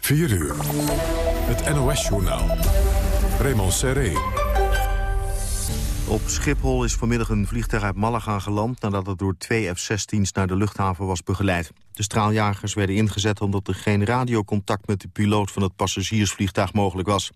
4 uur. Het NOS-journaal. Raymond Serré. Op Schiphol is vanmiddag een vliegtuig uit Malaga geland... nadat het door twee F-16's naar de luchthaven was begeleid. De straaljagers werden ingezet omdat er geen radiocontact... met de piloot van het passagiersvliegtuig mogelijk was.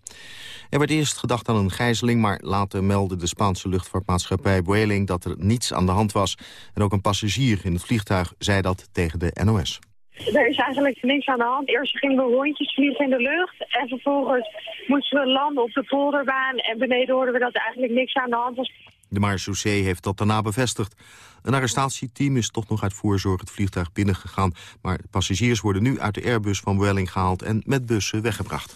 Er werd eerst gedacht aan een gijzeling... maar later meldde de Spaanse luchtvaartmaatschappij Vueling... dat er niets aan de hand was. En ook een passagier in het vliegtuig zei dat tegen de NOS. Er is eigenlijk niks aan de hand. Eerst gingen we rondjes vliegen in de lucht. En vervolgens moesten we landen op de polderbaan. En beneden hoorden we dat er eigenlijk niks aan de hand was. De marechaussee heeft dat daarna bevestigd. Een arrestatieteam is toch nog uit voorzorg het vliegtuig binnengegaan. Maar passagiers worden nu uit de Airbus van Welling gehaald... en met bussen weggebracht.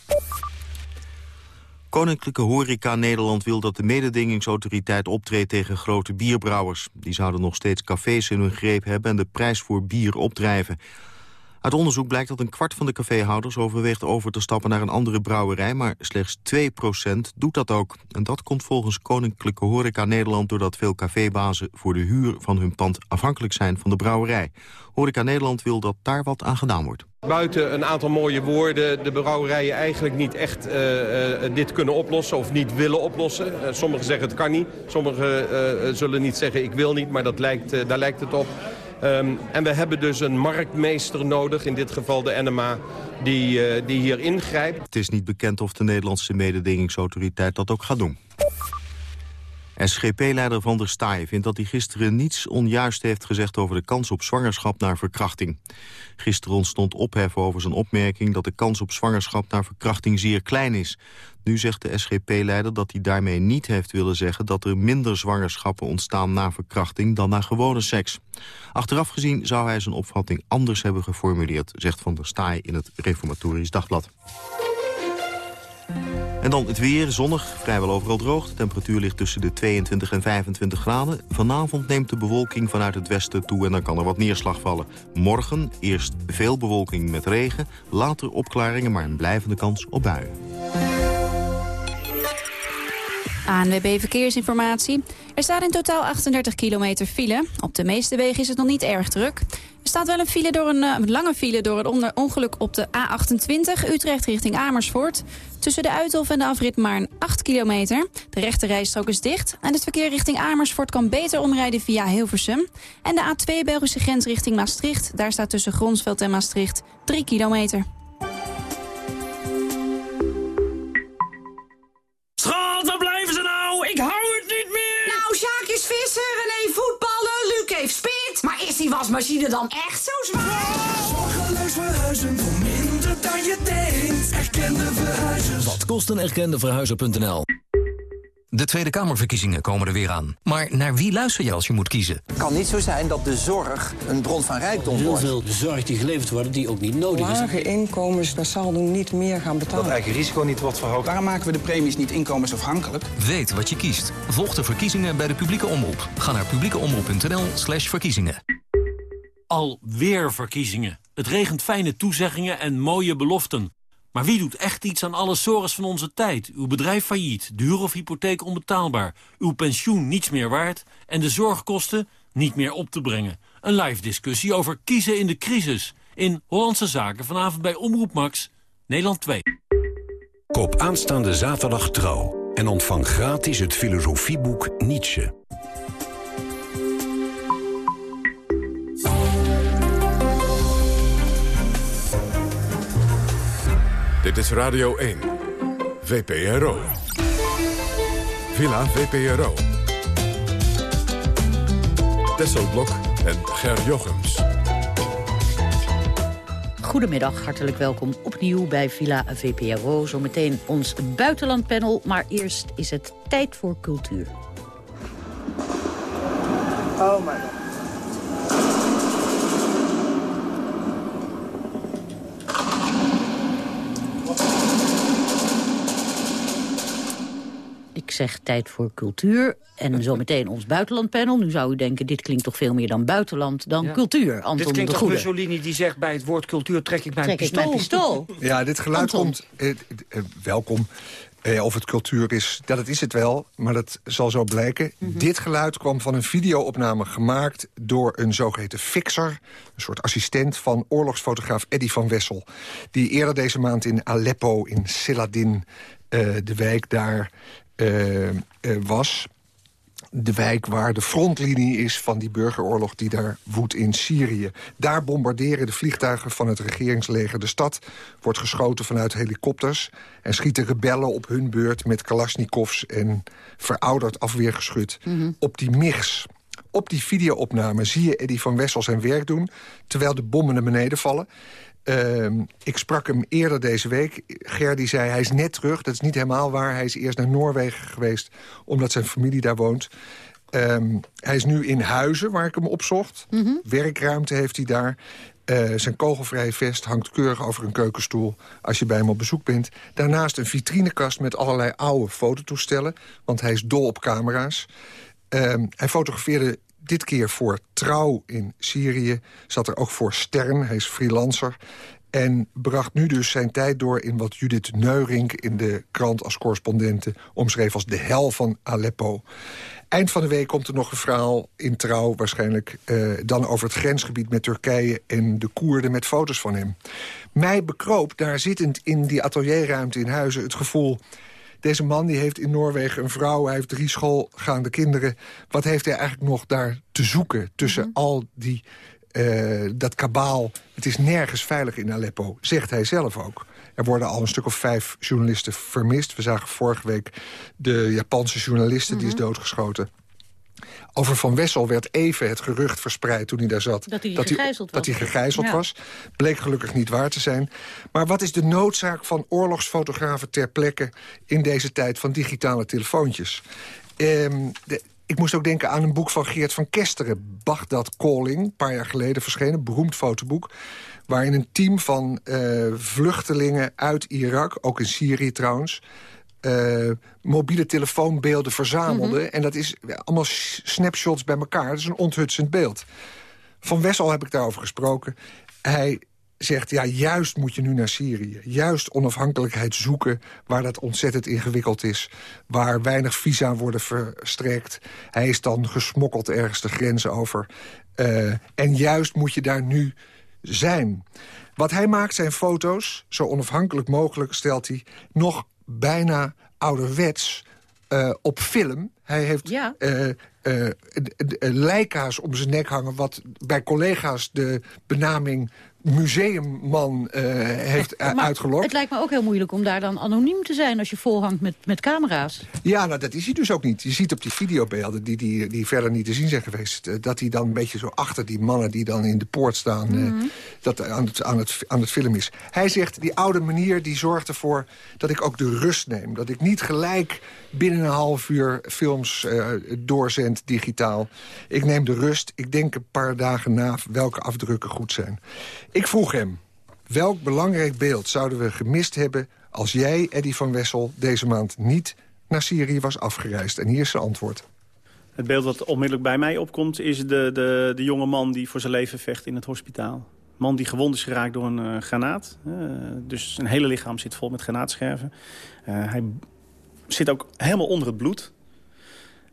Koninklijke Horeca Nederland wil dat de mededingingsautoriteit optreedt tegen grote bierbrouwers. Die zouden nog steeds cafés in hun greep hebben en de prijs voor bier opdrijven. Uit onderzoek blijkt dat een kwart van de caféhouders overweegt over te stappen naar een andere brouwerij, maar slechts 2% doet dat ook. En dat komt volgens Koninklijke Horeca Nederland doordat veel cafébazen voor de huur van hun pand afhankelijk zijn van de brouwerij. Horeca Nederland wil dat daar wat aan gedaan wordt. Buiten een aantal mooie woorden de brouwerijen eigenlijk niet echt uh, uh, dit kunnen oplossen of niet willen oplossen. Uh, sommigen zeggen het kan niet, sommigen zullen niet zeggen ik wil niet, maar dat lijkt, daar lijkt het op. Um, en we hebben dus een marktmeester nodig, in dit geval de NMA, die, uh, die hier ingrijpt. Het is niet bekend of de Nederlandse mededingingsautoriteit dat ook gaat doen. SGP-leider Van der Staaij vindt dat hij gisteren niets onjuist heeft gezegd over de kans op zwangerschap naar verkrachting. Gisteren ontstond ophef over zijn opmerking dat de kans op zwangerschap naar verkrachting zeer klein is. Nu zegt de SGP-leider dat hij daarmee niet heeft willen zeggen dat er minder zwangerschappen ontstaan na verkrachting dan na gewone seks. Achteraf gezien zou hij zijn opvatting anders hebben geformuleerd, zegt Van der Staaij in het Reformatorisch Dagblad. En dan het weer, zonnig, vrijwel overal droog. De temperatuur ligt tussen de 22 en 25 graden. Vanavond neemt de bewolking vanuit het westen toe en dan kan er wat neerslag vallen. Morgen eerst veel bewolking met regen, later opklaringen... maar een blijvende kans op buien. ANWB Verkeersinformatie. Er staat in totaal 38 kilometer file. Op de meeste wegen is het nog niet erg druk. Er staat wel een, file door een, een lange file door een ongeluk op de A28 Utrecht richting Amersfoort. Tussen de Uithof en de afrit maar 8 kilometer. De rechte rijstrook is dicht en het verkeer richting Amersfoort kan beter omrijden via Hilversum. En de A2 Belgische grens richting Maastricht. Daar staat tussen Gronsveld en Maastricht 3 kilometer. Die wasmachine dan echt zo zwaar? Zorgeloos verhuizen voor minder dan je denkt. Erkende verhuizers. Wat kost een erkende verhuizer.nl? De Tweede Kamerverkiezingen komen er weer aan. Maar naar wie luister je als je moet kiezen? Het kan niet zo zijn dat de zorg een bron van rijkdom wordt. Heel veel zorg die geleverd wordt die ook niet nodig is. Lage inkomens massaal niet meer gaan betalen. Dat eigen risico niet wordt verhoogd. Waarom maken we de premies niet inkomensafhankelijk? Weet wat je kiest. Volg de verkiezingen bij de publieke omroep. Ga naar publiekeomroep.nl slash verkiezingen. Alweer verkiezingen. Het regent fijne toezeggingen en mooie beloften. Maar wie doet echt iets aan alle sores van onze tijd? Uw bedrijf failliet, de huur of hypotheek onbetaalbaar... uw pensioen niets meer waard en de zorgkosten niet meer op te brengen. Een live discussie over kiezen in de crisis. In Hollandse Zaken vanavond bij Omroep Max, Nederland 2. Koop aanstaande zaterdag trouw en ontvang gratis het filosofieboek Nietzsche. Dit is Radio 1. VPRO. Villa VPRO. Tesselblok en Ger Jochems. Goedemiddag, hartelijk welkom opnieuw bij Villa VPRO. Zometeen ons buitenlandpanel, maar eerst is het tijd voor cultuur. Oh my god. Zeg tijd voor cultuur en zometeen ons buitenlandpanel. Nu zou u denken, dit klinkt toch veel meer dan buitenland dan Ja. cultuur. Anton dit klinkt de Goede. Mussolini die zegt bij het woord cultuur trek ik mijn Trek ik pistool. mijn pistool. Ja, dit geluid Anton. komt... eh, eh, welkom. Eh, of het cultuur is, dat het is het wel, maar dat zal zo blijken. Dit geluid kwam van een videoopname gemaakt door een zogeheten fixer... een soort assistent van oorlogsfotograaf Eddy van Wessel... die eerder deze maand in Aleppo, in Seladin, eh, de wijk daar, was de wijk waar de frontlinie is van die burgeroorlog die daar woedt in Syrië. Daar bombarderen de vliegtuigen van het regeringsleger de stad. Wordt geschoten vanuit helikopters. En schieten rebellen op hun beurt met kalasjnikovs en verouderd afweergeschut op die MIGs. Op die videoopname zie je Eddie van Wessel zijn werk doen... terwijl de bommen naar beneden vallen. Ehm, ik sprak hem eerder deze week. Gerdy zei, hij is net terug. Dat is niet helemaal waar. Hij is eerst naar Noorwegen geweest, omdat zijn familie daar woont. Ehm, hij is nu in Huizen, waar ik hem opzocht. Werkruimte heeft hij daar. Eh, zijn kogelvrije vest hangt keurig over een keukenstoel... als je bij hem op bezoek bent. Daarnaast een vitrinekast met allerlei oude fototoestellen... want hij is dol op camera's. Ehm, hij fotografeerde dit keer voor Trouw in Syrië. Zat er ook voor Stern, hij is freelancer. En bracht nu dus zijn tijd door in wat Judith Neurink... in de krant als correspondente omschreef als de hel van Aleppo. Eind van de week komt er nog een verhaal in Trouw waarschijnlijk... Eh, dan over het grensgebied met Turkije en de Koerden met foto's van hem. Mij bekroop daar zittend in die atelierruimte in Huizen het gevoel... Deze man die heeft in Noorwegen een vrouw, hij heeft drie schoolgaande kinderen. Wat heeft hij eigenlijk nog daar te zoeken tussen al die, eh, dat kabaal? Het is nergens veilig in Aleppo, zegt hij zelf ook. Er worden al een stuk of vijf journalisten vermist. We zagen vorige week de Japanse journaliste, die is doodgeschoten. Over Van Wessel werd even het gerucht verspreid toen hij daar zat... Dat hij hij, gegijzeld dat was. hij gegijzeld Ja. was. Bleek gelukkig niet waar te zijn. Maar wat is de noodzaak van oorlogsfotografen ter plekke... in deze tijd van digitale telefoontjes? Ehm, de, ik moest ook denken aan een boek van Geert van Kesteren... Bagdad Calling, een paar jaar geleden verschenen, beroemd fotoboek... waarin een team van eh, vluchtelingen uit Irak, ook in Syrië trouwens... eh, mobiele telefoonbeelden verzamelde. En dat is allemaal snapshots bij elkaar. Dat is een onthutsend beeld. Van Wessel heb ik daarover gesproken. Hij zegt, ja, juist moet je nu naar Syrië. Juist onafhankelijkheid zoeken waar dat ontzettend ingewikkeld is. Waar weinig visa worden verstrekt. Hij is dan gesmokkeld ergens de grens over. Eh, en juist moet je daar nu zijn. Wat hij maakt zijn foto's, zo onafhankelijk mogelijk stelt hij... nog bijna ouderwets eh, op film. Hij heeft Ja. eh, eh, Leica's om zijn nek hangen... wat bij collega's de benaming museumman eh, heeft Maar uitgelokt. het lijkt me ook heel moeilijk om daar dan anoniem te zijn... als je volhangt met, met camera's. Ja, nou, dat is hij dus ook niet. Je ziet op die videobeelden, die, die, die verder niet te zien zijn geweest... eh, dat hij dan een beetje zo achter die mannen die dan in de poort staan... eh, dat aan het, aan, het, aan het film is. Hij zegt, die oude manier die zorgt ervoor dat ik ook de rust neem. Dat ik niet gelijk binnen een half uur films doorzend digitaal. Ik neem de rust. Ik denk een paar dagen na welke afdrukken goed zijn. Ik vroeg hem, welk belangrijk beeld zouden we gemist hebben... als jij, Eddy van Wessel, deze maand niet naar Syrië was afgereisd? En hier is zijn antwoord. Het beeld wat onmiddellijk bij mij opkomt is de, de, de jonge man die voor zijn leven vecht in het hospitaal. Man die gewond is geraakt door een eh, granaat. Eh, dus zijn hele lichaam zit vol met granaatscherven. Eh, hij zit ook helemaal onder het bloed.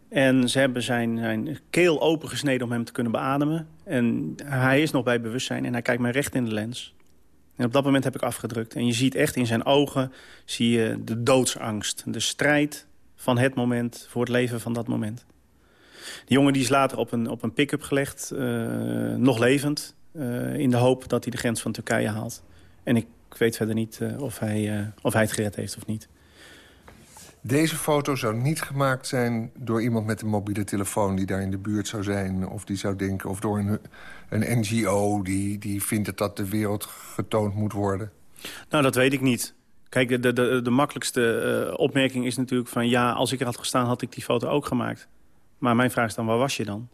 En ze hebben zijn, zijn keel opengesneden om hem te kunnen beademen. En hij is nog bij bewustzijn en hij kijkt mij recht in de lens. En op dat moment heb ik afgedrukt. En je ziet echt in zijn ogen zie je de doodsangst. De strijd van het moment voor het leven van dat moment. Die jongen die is later op een, op een pick-up gelegd, eh, nog levend. eh, in de hoop dat hij de grens van Turkije haalt. En ik weet verder niet eh, of, hij, of hij het gered heeft of niet. Deze foto zou niet gemaakt zijn door iemand met een mobiele telefoon... die daar in de buurt zou zijn, of die zou denken... of door een, een NGO die, die vindt dat dat de wereld getoond moet worden. Nou, dat weet ik niet. Kijk, de, de, de, de makkelijkste eh, opmerking is natuurlijk van... ja, als ik er had gestaan, had ik die foto ook gemaakt. Maar mijn vraag is dan, waar was je dan?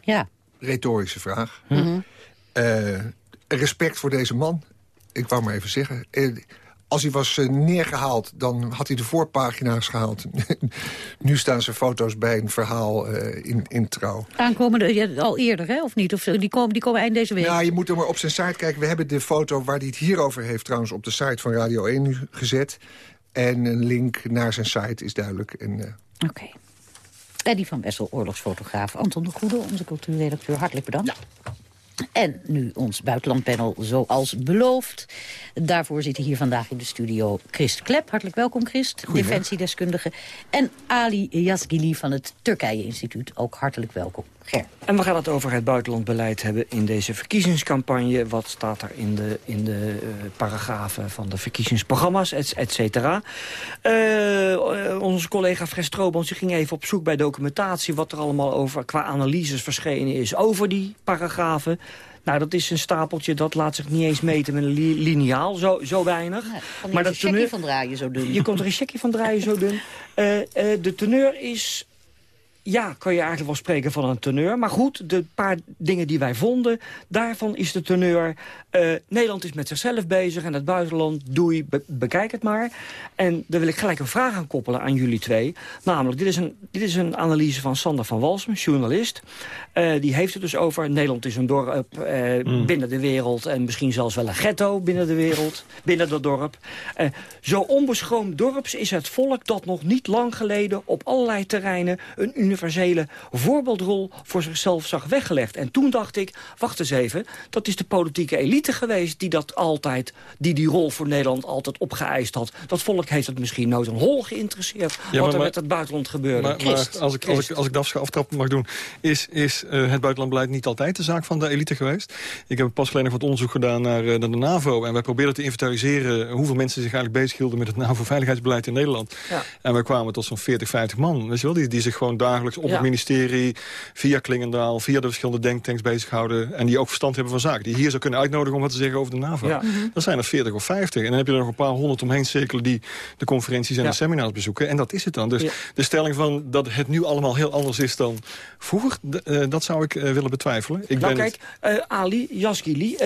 Ja. Retorische vraag. Mhm. Eh, respect voor deze man. Ik wou maar even zeggen. Eh, als hij was eh, neergehaald, dan had hij de voorpagina's gehaald. nu staan zijn foto's bij een verhaal uh, in, in Trouw. Aankomende, ja, al eerder, hè, of niet? Of die komen, die komen eind deze week? Ja, je moet er maar op zijn site kijken. We hebben de foto waar hij het hierover heeft trouwens op de site van Radio 1 nu gezet. En een link naar zijn site is duidelijk. En, uh... Oké. Eddie van Wessel, oorlogsfotograaf. Anton de Goede, onze cultuurredacteur, hartelijk bedankt. Ja. En nu ons buitenlandpanel zoals beloofd. Daarvoor zitten hier vandaag in de studio Christ Klep. Hartelijk welkom Christ, defensiedeskundige. En Ali Yazgili van het Turkije-instituut. Ook hartelijk welkom. Ger. En we gaan het over het buitenlandbeleid hebben in deze verkiezingscampagne. Wat staat er in de, in de uh, paragrafen van de verkiezingsprogramma's, et, et cetera. Uh, onze collega Fres Stroobans ging even op zoek bij documentatie... wat er allemaal over qua analyses verschenen is over die paragrafen. Nou, dat is een stapeltje, dat laat zich niet eens meten met een li lineaal, zo, zo weinig. Nee, maar dat een checkje van draaien zo dun. Je komt er een checkje van draaien zo dun. Uh, de teneur is ja, kan je eigenlijk wel spreken van een teneur. Maar goed, de paar dingen die wij vonden, daarvan is de teneur... Uh, Nederland is met zichzelf bezig en het buitenland, doei, be bekijk het maar. En daar wil ik gelijk een vraag aan koppelen aan jullie twee. Namelijk, dit is een, dit is een analyse van Sander van Walsum, journalist. Uh, die heeft het dus over, Nederland is een dorp uh, mm. binnen de wereld... en misschien zelfs wel een ghetto binnen de wereld, binnen dat dorp. zo onbeschroomd dorps is het volk dat nog niet lang geleden... op allerlei terreinen een universele voorbeeldrol voor zichzelf zag weggelegd. En toen dacht ik, wacht eens even, dat is de politieke elite geweest... die dat altijd, die die rol voor Nederland altijd opgeëist had. Dat volk heeft het misschien nooit een hol geïnteresseerd... Ja, wat er met het buitenland gebeurde. Maar, maar als, ik, als, ik, als ik de aftrap mag doen... is, is uh, het buitenlandbeleid niet altijd de zaak van de elite geweest? Ik heb pas geleden wat onderzoek gedaan naar, uh, naar de NAVO... en wij probeerden te inventariseren hoeveel mensen zich eigenlijk bezighielden... met het NAVO-veiligheidsbeleid in Nederland. Ja. En wij kwamen tot zo'n 40, 50 man, weet je wel, die, die zich gewoon dagelijks op ja. het ministerie... via Klingendaal, via de verschillende denktanks bezighouden... en die ook verstand hebben van zaken. Die hier zou kunnen uitnodigen om wat te zeggen over de NAVO. Ja. Dat zijn er 40 of 50. En dan heb je er nog een paar honderd omheen cirkelen... die de conferenties en ja. de seminars bezoeken. En dat is het dan. Dus de stelling van dat het nu allemaal heel anders is dan vroeger... Uh, dat zou ik uh, willen betwijfelen. Ik nou ben kijk, uh, Ali Yaskili,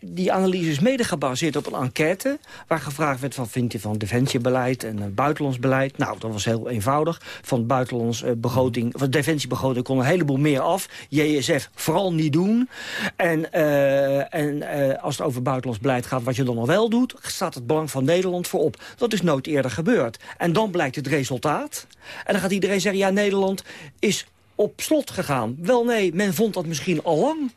die analyse is mede gebaseerd op een enquête... waar gevraagd werd van vindt je van defensiebeleid en buitenlands beleid. Nou, dat was heel eenvoudig. Van buitenlands begroting, van defensiebegroting kon een heleboel meer af. JSF vooral niet doen. En, en als het over buitenlands beleid gaat, wat je dan al wel doet... staat het belang van Nederland voorop. Dat is nooit eerder gebeurd. En dan blijkt het resultaat. En dan gaat iedereen zeggen, ja, Nederland is op slot gegaan. Wel nee, men vond dat misschien al lang.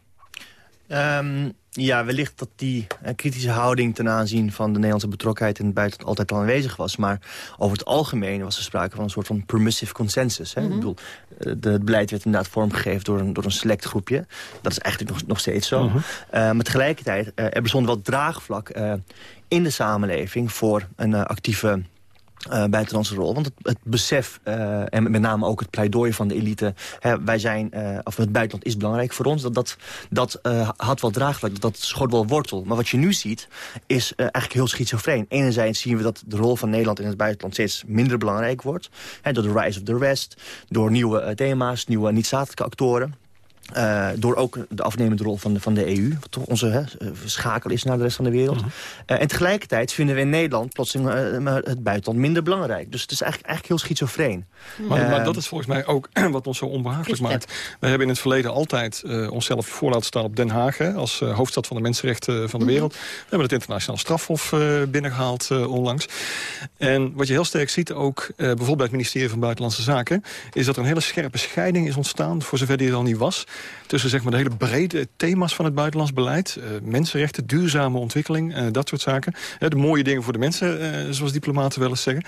Um, ja, wellicht dat die uh, kritische houding ten aanzien van de Nederlandse betrokkenheid in het buitenland altijd al aanwezig was. Maar over het algemeen was er sprake van een soort van permissive consensus. Hè? Mm -hmm. Ik bedoel, uh, het beleid werd inderdaad vormgegeven door een, door een select groepje. Dat is eigenlijk nog, nog steeds zo. Mm -hmm. uh, maar tegelijkertijd, er bestond wel draagvlak in de samenleving voor een actieve uh, buitenlandse rol. Want het, besef, uh, en met name ook het pleidooi van de elite... Hè, wij zijn, uh, of het buitenland is belangrijk voor ons... dat, dat, dat had wel draagvlak, dat schoot wel wortel. Maar wat je nu ziet, is eigenlijk heel schizofreen. Enerzijds zien we dat de rol van Nederland in het buitenland... steeds minder belangrijk wordt. Hè, door de rise of the West, door nieuwe thema's, nieuwe niet-statelijke actoren... Uh, door ook de afnemende rol van de, van de EU, wat toch onze hè, schakel is naar de rest van de wereld. Uh -huh. uh, en tegelijkertijd vinden we in Nederland plotseling het buitenland minder belangrijk. Dus het is eigenlijk, eigenlijk heel schizofreen. Maar, maar, dat is volgens mij ook wat ons zo onbehagelijk maakt. We hebben in het verleden altijd onszelf voor laten staan op Den Haag... Hè, als hoofdstad van de mensenrechten van de wereld. We hebben het internationaal strafhof binnengehaald onlangs. En wat je heel sterk ziet ook, bijvoorbeeld bij het ministerie van Buitenlandse Zaken... is dat er een hele scherpe scheiding is ontstaan, voor zover die er al niet was tussen zeg maar, de hele brede thema's van het buitenlands beleid. Uh, mensenrechten, duurzame ontwikkeling, uh, dat soort zaken. Uh, de mooie dingen voor de mensen, zoals diplomaten wel eens zeggen.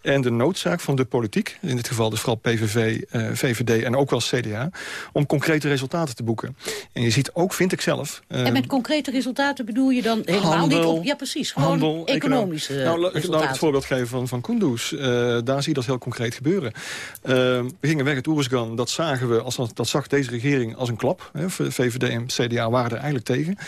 En de noodzaak van de politiek, in dit geval dus vooral PVV, VVD en ook wel CDA... om concrete resultaten te boeken. En je ziet ook, vind ik zelf... en met concrete resultaten bedoel je dan helemaal handel, niet op... Ja, precies, gewoon handel, economische nou, resultaten. Nou, het voorbeeld geven van, van Kunduz. daar zie je dat heel concreet gebeuren. we gingen weg uit Oeruzgan, dat zagen we, als dat, dat zag deze regering als een klap. Hè. VVD en CDA waren er eigenlijk tegen.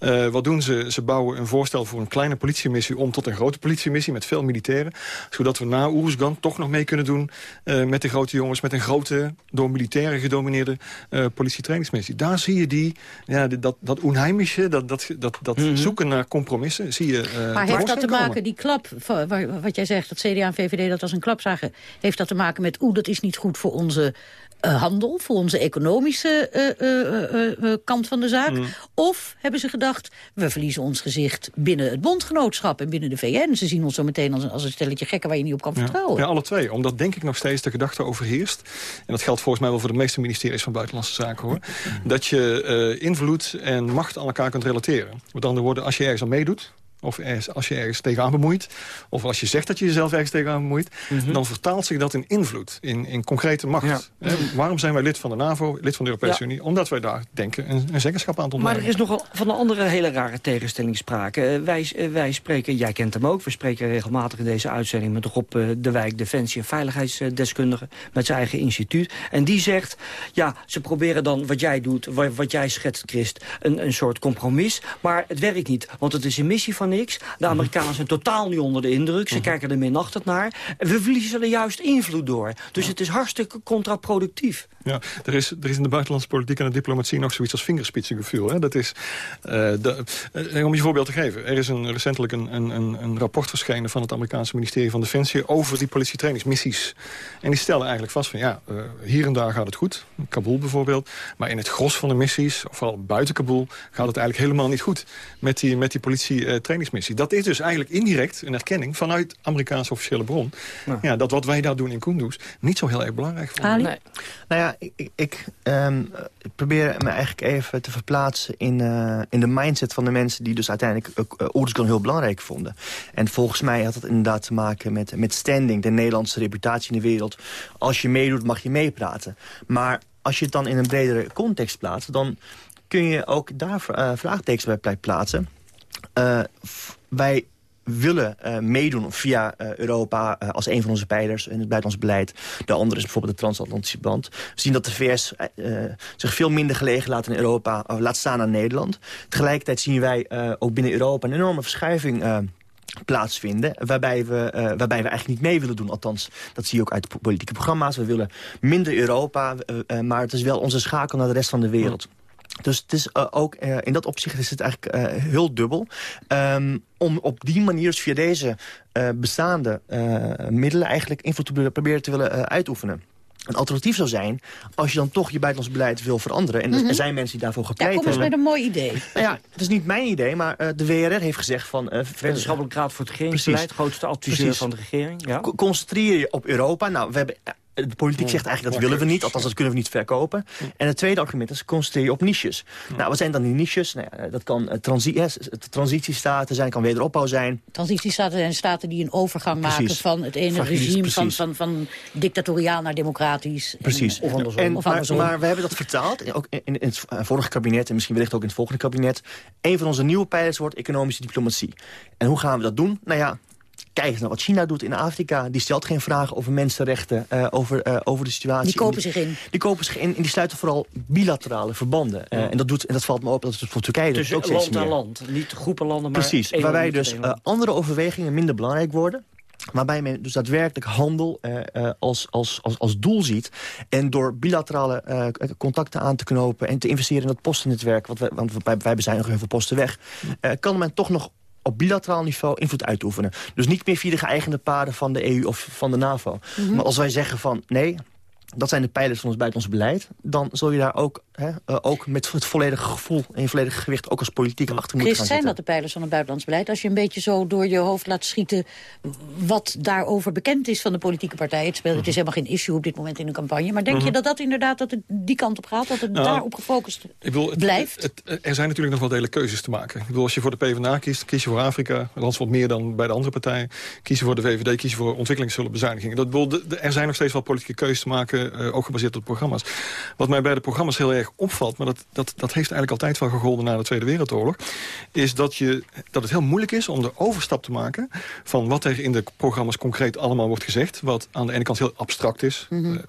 Uh, wat doen ze? Ze bouwen een voorstel voor een kleine politiemissie... om tot een grote politiemissie met veel militairen. Zodat we na Oeruzgan toch nog mee kunnen doen... Uh, met de grote jongens, met een grote, door militairen gedomineerde uh, politietrainingsmissie. Daar zie je die, ja, dat, dat onheimische, dat, dat, dat, dat mm -hmm. zoeken naar compromissen... Zie je, maar heeft dat te maken, die klap, wat jij zegt... dat CDA en VVD dat als een klap zagen... heeft dat te maken met, oeh, dat is niet goed voor onze uh, handel, voor onze economische uh, uh, kant van de zaak? Mm. Of hebben ze gedacht, we verliezen ons gezicht binnen het bondgenootschap en binnen de VN. Ze zien ons zo meteen als een, als een stelletje gekken waar je niet op kan ja. vertrouwen. Ja, alle twee. Omdat denk ik nog steeds de gedachte overheerst. En dat geldt volgens mij wel voor de meeste ministeries van Buitenlandse Zaken. hoor. Dat je invloed en macht aan elkaar kunt relateren. Met andere woorden, als je ergens aan meedoet of ergens, als je ergens tegenaan bemoeit... of als je zegt dat je jezelf ergens tegenaan bemoeit... Mm -hmm. dan vertaalt zich dat in invloed, in, in concrete macht. Ja. waarom zijn wij lid van de NAVO, lid van de Europese ja. Unie? Omdat wij daar denken een, een zeggenschap aan te ontnemen. Maar er is nogal van een andere hele rare tegenstelling sprake. Uh, wij, uh, wij spreken, jij kent hem ook, we spreken regelmatig in deze uitzending... met Rob uh, de Wijk, Defensie- en Veiligheidsdeskundige... met zijn eigen instituut. En die zegt, ja, ze proberen dan wat jij doet, wat, wat jij schetst, Christ... Een, een soort compromis, maar het werkt niet. Want het is een missie van niks. De Amerikanen zijn totaal niet onder de indruk. Ze kijken er minachtend naar. We verliezen er juist invloed door. Dus het is hartstikke contraproductief. Ja, er is, er is in de buitenlandse politiek en de diplomatie nog zoiets als vingerspitsengevoel. Hè? Dat is, uh, de, uh, om je een voorbeeld te geven. Er is een, recentelijk een, een, een rapport verschenen van het Amerikaanse ministerie van Defensie over die politietrainingsmissies. En die stellen eigenlijk vast van ja, uh, hier en daar gaat het goed. Kabul bijvoorbeeld. Maar in het gros van de missies, of vooral buiten Kabul, gaat het eigenlijk helemaal niet goed met die, met die politietrainingsmissie. Dat is dus eigenlijk indirect een erkenning vanuit Amerikaanse officiële bron. Ja. ja dat wat wij daar doen in Kunduz niet zo heel erg belangrijk vonden. Nee. Nou ja, ik, um, probeer me eigenlijk even te verplaatsen in, uh, in de mindset van de mensen... die dus uiteindelijk uh, Oeruzgan heel belangrijk vonden. En volgens mij had het inderdaad te maken met, met standing, de Nederlandse reputatie in de wereld. Als je meedoet, mag je meepraten. Maar als je het dan in een bredere context plaatst... dan kun je ook daar uh, vraagtekens bij plaatsen. Wij willen uh, meedoen via uh, Europa uh, als een van onze pijlers in het buitenlands beleid. De andere is bijvoorbeeld de transatlantische band. We zien dat de VS zich veel minder gelegen laat in Europa, laat staan aan Nederland. Tegelijkertijd zien wij ook binnen Europa een enorme verschuiving plaatsvinden... Waarbij we, waarbij we eigenlijk niet mee willen doen. Althans, dat zie je ook uit de politieke programma's. We willen minder Europa, maar het is wel onze schakel naar de rest van de wereld. Dus het is uh, ook uh, in dat opzicht is het eigenlijk uh, heel dubbel. Um, om op die manier, dus via deze bestaande middelen... eigenlijk invloed te proberen te willen uitoefenen. Een alternatief zou zijn, als je dan toch je buitenlands beleid wil veranderen... en mm -hmm. er zijn mensen die daarvoor gepleit hebben... Ja, kom eens met een mooi idee. Nou ja, het is niet mijn idee, maar uh, de WRR heeft gezegd van... Uh, Wetenschappelijk Raad voor het Regeringsbeleid, grootste adviseur Precies. van de regering. Ja. Concentreer je op Europa. Nou, we hebben de politiek zegt eigenlijk dat willen we niet, althans dat kunnen we niet verkopen. En het tweede argument is concentreer je op niches. Nou, wat zijn dan die niches? Nou ja, dat kan transi ja, transitiestaten zijn, kan wederopbouw zijn. Transitiestaten zijn staten die een overgang precies. maken van het ene Fragilis, regime van, van, van dictatoriaal naar democratisch. Precies. En, of andersom. En, of maar, andersom. maar we hebben dat vertaald, ook in, in, het vorige kabinet en misschien wellicht ook in het volgende kabinet. Een van onze nieuwe pijlers wordt economische diplomatie. En hoe gaan we dat doen? Nou ja, Kijk eens naar wat China doet in Afrika. Die stelt geen vragen over mensenrechten, uh, over, uh, over de situatie. Die kopen zich in. Die kopen zich in en die sluiten vooral bilaterale verbanden. Uh, ja. en, dat doet, en dat valt me op, dat het voor Turkije dus ook land aan land, niet groepen landen, maar Precies, waarbij dus andere overwegingen minder belangrijk worden. Waarbij men dus daadwerkelijk handel als, als, als, als doel ziet. En door bilaterale uh, contacten aan te knopen en te investeren in dat postennetwerk... Want wij, want wij, wij zijn nog heel veel posten weg... kan men toch nog op bilateraal niveau invloed uitoefenen. Dus niet meer via de geëigende paden van de EU of van de NAVO. Mm -hmm. Maar als wij zeggen van nee, dat zijn de pijlers van ons buitenlands beleid... dan zul je daar ook, hè, uh, ook met het volledige gevoel en je volledige gewicht... ook als politiek achter moeten gaan zijn dat de pijlers van het buitenlands beleid? Als je een beetje zo door je hoofd laat schieten... wat daarover bekend is van de politieke partij. Het, speelt, het is helemaal geen issue op dit moment in de campagne. Maar denk mm -hmm. je dat dat inderdaad dat het die kant op gaat? Dat het nou, daarop gefocust ik bedoel, het, blijft? Het, het, er zijn natuurlijk nog wel dele keuzes te maken. Ik bedoel, als je voor de PvdA kiest, kies je voor Afrika. Land wat meer dan bij de andere partijen. Kies je voor de VVD, kies je voor ontwikkelingshulpbezuinigingen. Dat, bedoel, de, de, er zijn nog steeds wel politieke keuzes te maken... Uh, ook gebaseerd op programma's. Wat mij bij de programma's heel erg opvalt... maar dat, dat, dat heeft eigenlijk altijd wel gegolden na de Tweede Wereldoorlog... is dat, je, dat het heel moeilijk is om de overstap te maken... van wat er in de programma's concreet allemaal wordt gezegd... wat aan de ene kant heel abstract is... Mm -hmm.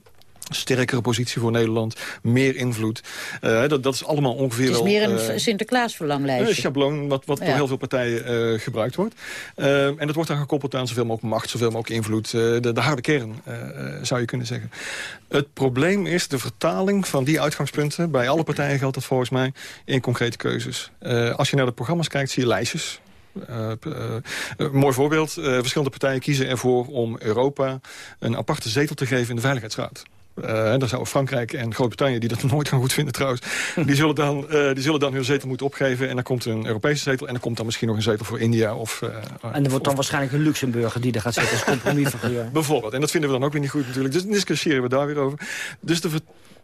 Sterkere positie voor Nederland, meer invloed. Uh, dat, dat is allemaal ongeveer Het is meer een uh, Sinterklaas-verlanglijstje. Een schabloon wat, wat ja. door heel veel partijen uh, gebruikt wordt. en dat wordt dan gekoppeld aan zoveel mogelijk macht, zoveel mogelijk invloed. De, de, harde kern, zou je kunnen zeggen. Het probleem is de vertaling van die uitgangspunten... bij alle partijen geldt dat volgens mij in concrete keuzes. als je naar de programma's kijkt, zie je lijstjes uh, uh, mooi voorbeeld. verschillende partijen kiezen ervoor om Europa een aparte zetel te geven in de Veiligheidsraad. Uh, dan zouden Frankrijk en Groot-Brittannië, die dat nooit gaan goed vinden trouwens... die, zullen dan, uh, die zullen dan hun zetel moeten opgeven. En dan komt een Europese zetel. En dan komt dan misschien nog een zetel voor India. Of, uh, en er wordt dan waarschijnlijk een Luxemburger die er gaat zitten als compromisfiguur. Bijvoorbeeld. En dat vinden we dan ook weer niet goed natuurlijk. Dus dan discussiëren we daar weer over. Dus de,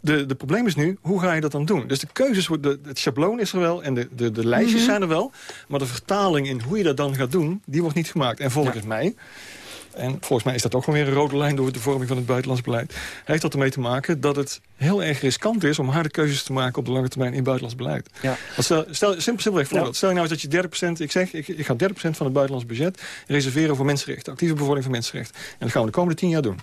de, de probleem is nu, hoe ga je dat dan doen? Dus de keuzes, de, het schabloon is er wel en de, de, de lijstjes mm -hmm. zijn er wel. Maar de vertaling in hoe je dat dan gaat doen, die wordt niet gemaakt. En volgens ja. mij en volgens mij is dat ook gewoon weer een rode lijn door de vorming van het buitenlands beleid. Heeft dat ermee te maken dat het heel erg riskant is om harde keuzes te maken op de lange termijn in buitenlands beleid. Ja. Stel, stel, simpel, simpelweg voorbeeld. Ja. Stel je nou eens dat je 30%, ik zeg, ik, ik ga 30% van het buitenlands budget reserveren voor mensenrechten, actieve bevordering van mensenrechten. En dat gaan we de komende 10 jaar doen.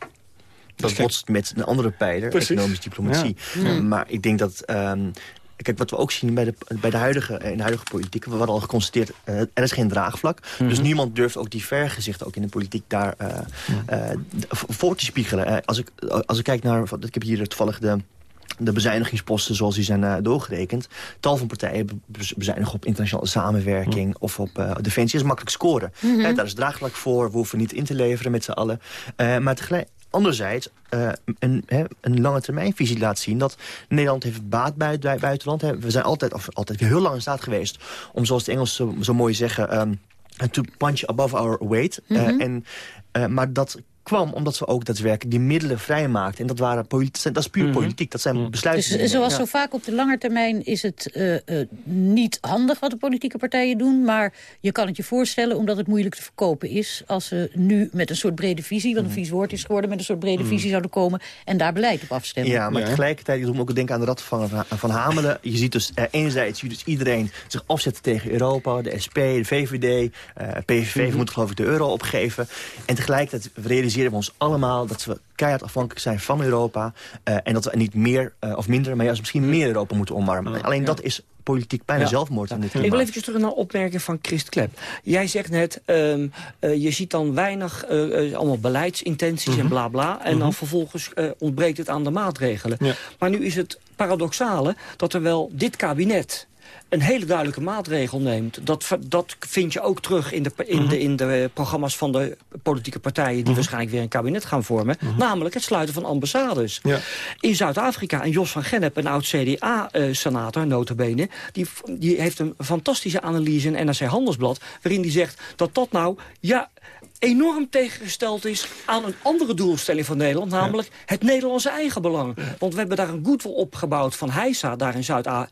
Dat botst met een andere pijler, Precies. economische diplomatie. Ja. Maar ik denk dat um, Kijk, wat we ook zien bij de, bij de huidige, in de huidige politiek... we hadden al geconstateerd, uh, er is geen draagvlak. Mm -hmm. Dus niemand durft ook die vergezichten ook in de politiek daar uh, uh, voor te spiegelen. als, ik, als ik kijk naar... Ik heb hier toevallig de de bezuinigingsposten zoals die zijn uh, doorgerekend. Tal van partijen bezuinigen op internationale samenwerking... Mm. of op uh, defensie is makkelijk scoren. Mm -hmm. He, daar is draagvlak voor, we hoeven niet in te leveren met z'n allen. Uh, maar tegelijk, anderzijds uh, een, he, een lange termijnvisie laat zien... dat Nederland heeft baat bij het buitenland. He. We zijn altijd, of altijd heel lang in staat geweest... om zoals de Engelsen zo, zo mooi zeggen... Um, to punch above our weight. Mm -hmm. uh, en, uh, maar dat kwam omdat we ook daadwerkelijk die middelen vrijmaakten. En dat, waren dat is puur politiek, dat zijn besluiten. Dus zoals ja. zo vaak op de lange termijn is het uh, uh, niet handig wat de politieke partijen doen... maar je kan het je voorstellen omdat het moeilijk te verkopen is... als ze nu met een soort brede visie, wat een vies woord is geworden... met een soort brede visie zouden komen en daar beleid op afstemmen. Ja, maar ja. tegelijkertijd, ik me ook denken aan de Rad van, van Hamelen. Je ziet dus uh, enerzijds zie je dus iedereen zich afzetten tegen Europa... de SP, de VVD, PVV mm -hmm. moet geloof ik de euro opgeven. En tegelijkertijd realiseren we ons allemaal dat we keihard afhankelijk zijn van Europa. Uh, en dat we niet meer uh, of minder, maar juist misschien meer Europa moeten omarmen. Ja, Alleen ja. dat is politiek bijna ja. zelfmoord in dit Ik wil even terug naar opmerking van Christ Klep. Jij zegt net, um, uh, je ziet dan weinig allemaal beleidsintenties mm -hmm. en bla bla. En mm -hmm. dan vervolgens ontbreekt het aan de maatregelen. Maar nu is het paradoxale dat er wel dit kabinet een hele duidelijke maatregel neemt. Dat, dat vind je ook terug in de, in, de, in de programma's van de politieke partijen... die uh -huh. waarschijnlijk weer een kabinet gaan vormen. Uh -huh. Namelijk het sluiten van ambassades. Ja. In Zuid-Afrika, en Jos van Gennep, een oud-CDA-senator, uh, notabene... Die, die heeft een fantastische analyse in NRC Handelsblad... waarin die zegt dat dat nou... ja enorm tegengesteld is aan een andere doelstelling van Nederland... namelijk ja. het Nederlandse eigen belang. Ja. Want we hebben daar een goodwill opgebouwd van Heisa, daar in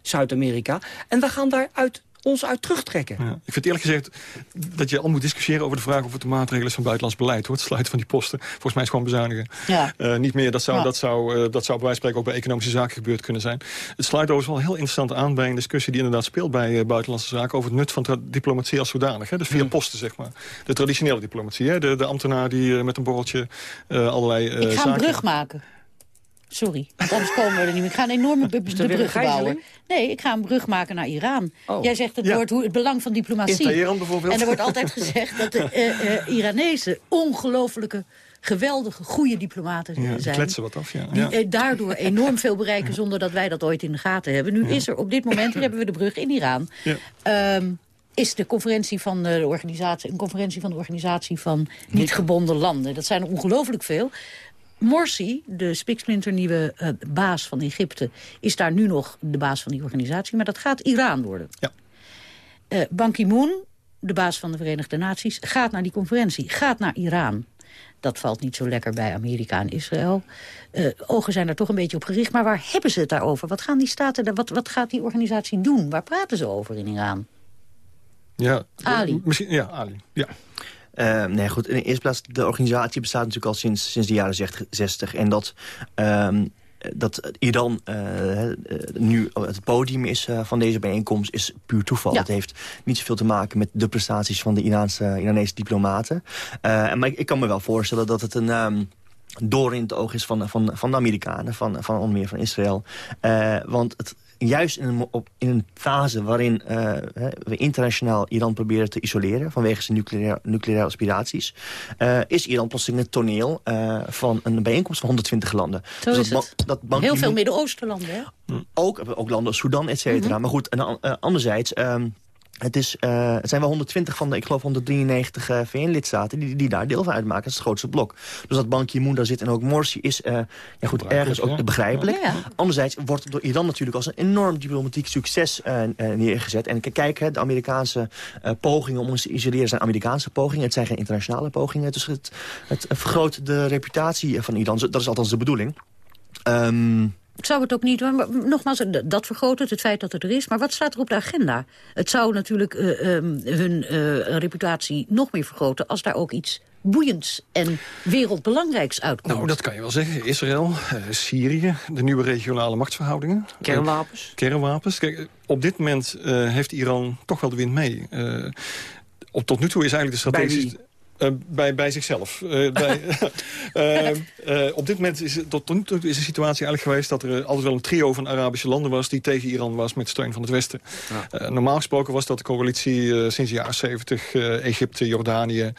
Zuid-Amerika. en we gaan daaruit ons uit terugtrekken. Ja. Ik vind eerlijk gezegd dat je al moet discussiëren over de vraag... of het de maatregelen is van buitenlands beleid. Hoor. Het sluiten van die posten. Volgens mij is gewoon bezuinigen. Ja. Uh, niet meer, dat zou, ja. dat, zou, uh, dat zou bij wijze van spreken ook bij economische zaken gebeurd kunnen zijn. Het sluit overigens wel heel interessant aan bij een discussie... die inderdaad speelt bij uh, buitenlandse zaken... over het nut van diplomatie als zodanig. Hè? Dus via posten, zeg maar. De traditionele diplomatie. Hè? De, de ambtenaar die met een borreltje allerlei Ik ga zaken... een brug maken. Sorry, want anders komen we er niet meer. Ik ga een enorme de brug bouwen. Nee, ik ga een brug maken naar Iran. Oh. Jij zegt het, ja. woord, hoe, het belang van diplomatie. In Iran bijvoorbeeld. En er wordt altijd gezegd dat de uh, uh, Iranezen ongelofelijke geweldige, goede diplomaten ja, zijn. kletsen wat af, ja. Die ja. daardoor enorm veel bereiken zonder dat wij dat ooit in de gaten hebben. Nu ja. is er op dit moment, hier hebben we de brug in Iran... Um, is de conferentie van de organisatie, een conferentie van de organisatie van niet gebonden landen. Dat zijn er ongelooflijk veel. Morsi, de spiksplinternieuwe uh, baas van Egypte... is daar nu nog de baas van die organisatie. Maar dat gaat Iran worden. Ja. Uh, Ban Ki-moon, de baas van de Verenigde Naties... gaat naar die conferentie, gaat naar Iran. Dat valt niet zo lekker bij Amerika en Israël. Uh, ogen zijn er toch een beetje op gericht. Maar waar hebben ze het daarover? Wat gaan die staten, wat, wat gaat die organisatie doen? Waar praten ze over in Iran? Ja, Ali. Misschien, ja, Ali. Ja. Uh, nee, goed. In de eerste plaats, de organisatie bestaat natuurlijk al sinds, sinds de jaren 60. En dat, um, dat Iran uh, nu het podium is uh, van deze bijeenkomst is puur toeval. Ja. Het heeft niet zoveel te maken met de prestaties van de Iraanse, Iranese diplomaten. maar ik, ik, kan me wel voorstellen dat het een... Um, door in het oog is van, van, van de Amerikanen, van, van onder meer van Israël. Uh, want het, juist in een, op, in een fase waarin uh, we internationaal Iran proberen te isoleren... vanwege zijn nucleaire, nucleaire aspiraties... Uh, is Iran plotseling het toneel uh, van een bijeenkomst van 120 landen. Zo dus dat, dat Heel veel Midden-Oostenlanden, hè? Ook, ook landen als Sudan, et cetera. Mm -hmm. Maar goed, en, anderzijds... Um, het, is, uh, het zijn wel 120 van de, ik geloof 193 uh, VN-lidstaten die, die daar deel van uitmaken. Dat is het grootste blok. Dus dat Ban Ki-moon daar zit en ook Morsi is uh, ja goed, ergens ook ja. begrijpelijk. Ja, ja. Anderzijds wordt het door Iran natuurlijk als een enorm diplomatiek succes neergezet. En kijk, hè, de Amerikaanse pogingen om ons te isoleren zijn Amerikaanse pogingen. Het zijn geen internationale pogingen. Dus het, het vergroot de reputatie van Iran. Dat is althans de bedoeling. Um, ik zou het ook niet, maar nogmaals, dat vergroot het, het feit dat het er is. Maar wat staat er op de agenda? Het zou natuurlijk uh, um, hun uh, reputatie nog meer vergroten... als daar ook iets boeiends en wereldbelangrijks uitkomt. Nou, dat kan je wel zeggen. Israël, uh, Syrië, de nieuwe regionale machtsverhoudingen. Kernwapens. kernwapens. Kijk, op dit moment heeft Iran toch wel de wind mee. op, tot nu toe is eigenlijk de strategische... Uh, bij, bij zichzelf. Uh, bij, uh, op dit moment is, tot, tot nu toe is de situatie eigenlijk geweest... dat er altijd wel een trio van Arabische landen was... die tegen Iran was met steun van het Westen. Ja. normaal gesproken was dat de coalitie sinds de jaren 70... Egypte, Jordanië,